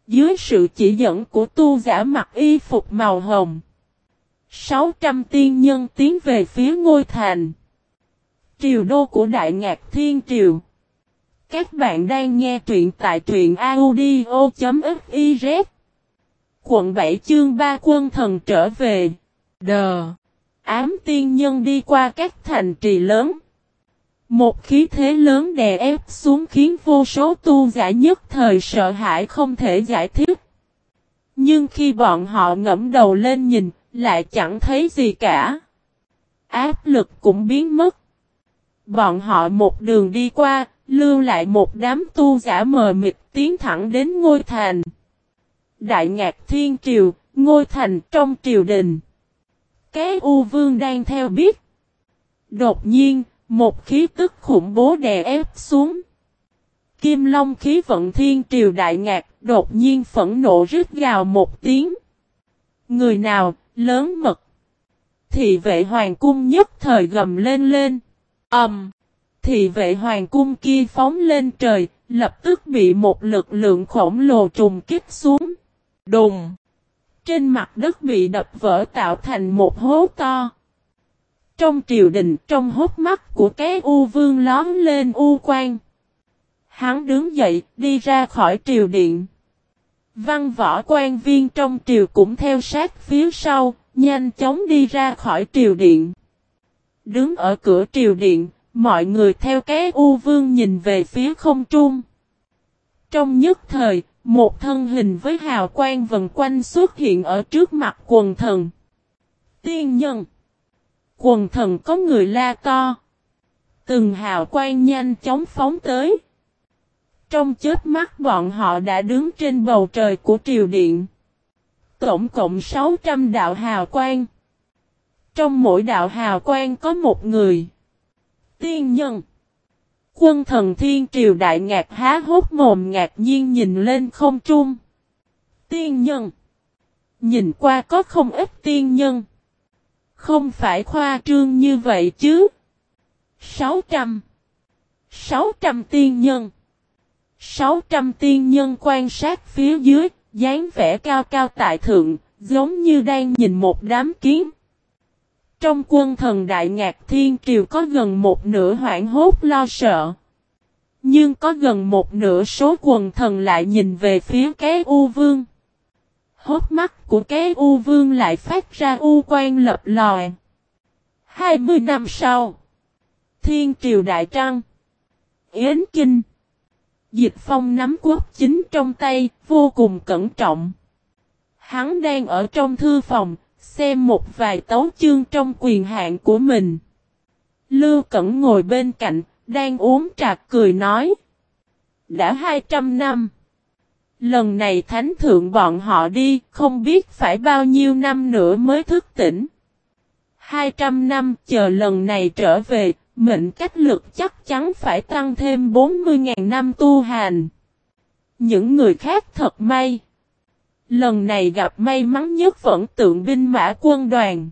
Dưới sự chỉ dẫn của tu giả mặc y phục màu hồng. 600 tiên nhân tiến về phía ngôi thành. Triều đô của Đại Ngạc Thiên Triều. Các bạn đang nghe truyện tại truyện audio.fiz. Quận 7 chương 3 quân thần trở về. Đờ. Ám tiên nhân đi qua các thành trì lớn. Một khí thế lớn đè ép xuống khiến vô số tu giả nhất thời sợ hãi không thể giải thích. Nhưng khi bọn họ ngẫm đầu lên nhìn, lại chẳng thấy gì cả. Áp lực cũng biến mất. Bọn họ một đường đi qua, lưu lại một đám tu giả mờ mịt tiến thẳng đến ngôi thành. Đại ngạc thiên triều, ngôi thành trong triều đình. Cái U Vương đang theo biết. Đột nhiên, một khí tức khủng bố đè ép xuống. Kim Long khí vận thiên triều đại ngạc, đột nhiên phẫn nộ rít gào một tiếng. Người nào, lớn mật. Thị vệ hoàng cung nhất thời gầm lên lên. Ẩm. Um, thị vệ hoàng cung kia phóng lên trời, lập tức bị một lực lượng khổng lồ trùng kích xuống. Đùng. Trên mặt đất bị đập vỡ tạo thành một hố to. Trong triều đình, trong hốt mắt của cái u vương lón lên u quan. Hắn đứng dậy, đi ra khỏi triều điện. Văn võ quan viên trong triều cũng theo sát phía sau, nhanh chóng đi ra khỏi triều điện. Đứng ở cửa triều điện, mọi người theo cái u vương nhìn về phía không trung. Trong nhất thời, một thân hình với hào quang vần quanh xuất hiện ở trước mặt quần thần. Tiên nhân. Quần thần có người la to. Từng hào quang nhanh chóng phóng tới. Trong chết mắt bọn họ đã đứng trên bầu trời của triều điện. Tổng cộng 600 đạo hào quang. Trong mỗi đạo hào quang có một người. Tiên nhân. Quân thần thiên triều đại ngạc há hốt mồm ngạc nhiên nhìn lên không trung. Tiên nhân. Nhìn qua có không ít tiên nhân. Không phải khoa trương như vậy chứ. 600. 600 tiên nhân. 600 tiên nhân quan sát phía dưới, dáng vẻ cao cao tại thượng, giống như đang nhìn một đám kiến. Trong quân thần Đại Ngạc Thiên Triều có gần một nửa hoảng hốt lo sợ. Nhưng có gần một nửa số quần thần lại nhìn về phía cái U Vương. Hốt mắt của cái U Vương lại phát ra U quan lập lòi. 20 năm sau. Thiên Triều Đại Trăng. Yến Kinh. Dịch Phong nắm quốc chính trong tay, vô cùng cẩn trọng. Hắn đang ở trong thư phòng, xem một vài tấu chương trong quyền hạn của mình. Lưu Cẩn ngồi bên cạnh, đang uống trà cười nói. Đã 200 năm. Lần này thánh thượng bọn họ đi, không biết phải bao nhiêu năm nữa mới thức tỉnh. 200 năm chờ lần này trở về, mệnh cách lực chắc chắn phải tăng thêm 40.000 năm tu hành. Những người khác thật may. Lần này gặp may mắn nhất vẫn tượng binh mã quân đoàn.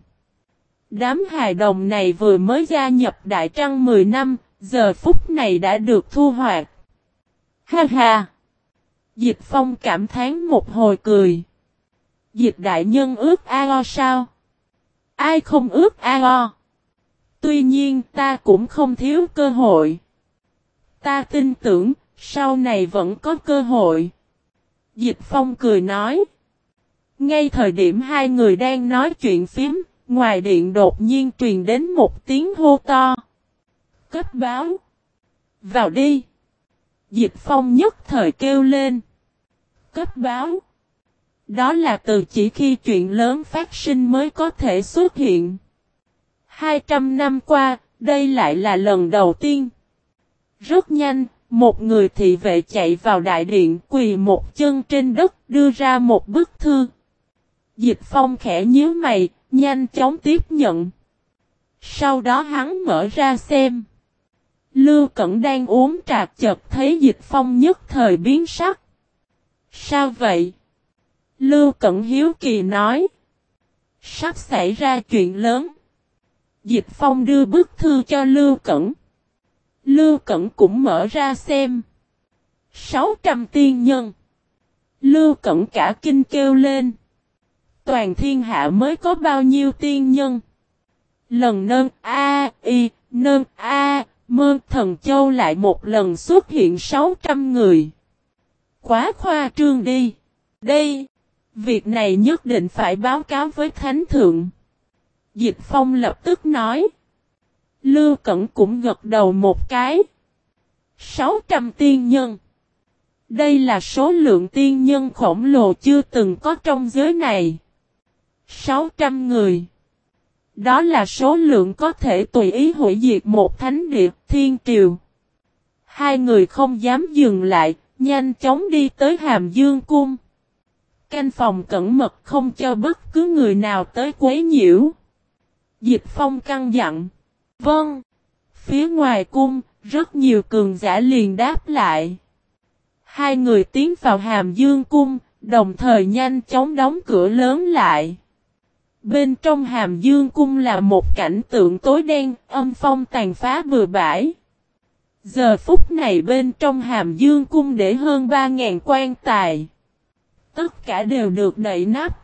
Đám hài đồng này vừa mới gia nhập Đại Trăng 10 năm, giờ phút này đã được thu hoạch. Ha ha! Dịch Phong cảm thán một hồi cười. Dịch đại nhân ước A-o sao? Ai không ước A-o? Tuy nhiên ta cũng không thiếu cơ hội. Ta tin tưởng, sau này vẫn có cơ hội. Dịch Phong cười nói. Ngay thời điểm hai người đang nói chuyện phím, ngoài điện đột nhiên truyền đến một tiếng hô to. Cấp báo. Vào đi. Dịch Phong nhất thời kêu lên. Cấp báo. Đó là từ chỉ khi chuyện lớn phát sinh mới có thể xuất hiện. 200 năm qua, đây lại là lần đầu tiên. Rất nhanh, một người thị vệ chạy vào đại điện quỳ một chân trên đất đưa ra một bức thư. Dịch phong khẽ nhíu mày, nhanh chóng tiếp nhận. Sau đó hắn mở ra xem. Lưu Cẩn đang uống trà chợt thấy dịch phong nhất thời biến sắc. Sao vậy? Lưu Cẩn hiếu kỳ nói. Sắp xảy ra chuyện lớn. Dịch phong đưa bức thư cho Lưu Cẩn. Lưu Cẩn cũng mở ra xem. 600 tiên nhân. Lưu Cẩn cả kinh kêu lên. Toàn thiên hạ mới có bao nhiêu tiên nhân. Lần nâng A, Y, nâng A, Mơ Thần Châu lại một lần xuất hiện 600 người. Quá khoa trương đi. Đây, việc này nhất định phải báo cáo với Thánh Thượng. Dịch Phong lập tức nói. Lưu Cẩn cũng gật đầu một cái. 600 tiên nhân. Đây là số lượng tiên nhân khổng lồ chưa từng có trong giới này. 600 người. Đó là số lượng có thể tùy ý hủy diệt một thánh địa thiên triều. Hai người không dám dừng lại, nhanh chóng đi tới Hàm Dương Cung. Canh phòng cẩn mật không cho bất cứ người nào tới quấy nhiễu. Dịch phong căng dặn. Vâng. Phía ngoài cung, rất nhiều cường giả liền đáp lại. Hai người tiến vào hàm dương cung, đồng thời nhanh chóng đóng cửa lớn lại. Bên trong hàm dương cung là một cảnh tượng tối đen, âm phong tàn phá bừa bãi. Giờ phút này bên trong hàm dương cung để hơn 3.000 quan tài. Tất cả đều được đậy nắp.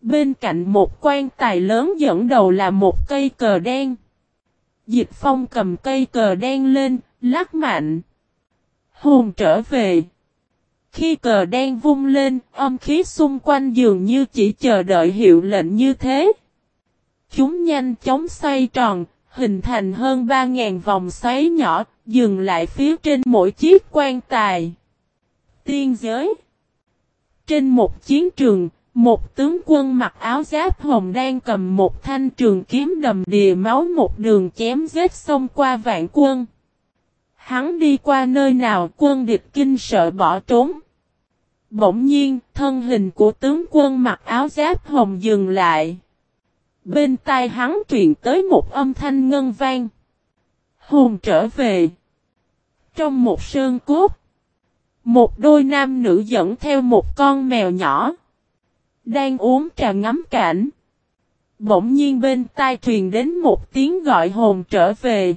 Bên cạnh một quan tài lớn dẫn đầu là một cây cờ đen. Dịch phong cầm cây cờ đen lên, lắc mạnh. Hồn trở về. Khi cờ đen vung lên, âm khí xung quanh dường như chỉ chờ đợi hiệu lệnh như thế. Chúng nhanh chóng xoay tròn, hình thành hơn 3.000 vòng xoáy nhỏ, dừng lại phía trên mỗi chiếc quan tài. Tiên giới Trên một chiến trường, một tướng quân mặc áo giáp hồng đang cầm một thanh trường kiếm đầm đìa máu một đường chém giết xông qua vạn quân. Hắn đi qua nơi nào quân địch kinh sợ bỏ trốn. Bỗng nhiên, thân hình của tướng quân mặc áo giáp hồng dừng lại. Bên tai hắn truyền tới một âm thanh ngân vang. Hồn trở về. Trong một sơn cốt, một đôi nam nữ dẫn theo một con mèo nhỏ. Đang uống trà ngắm cảnh. Bỗng nhiên bên tai truyền đến một tiếng gọi hồn trở về.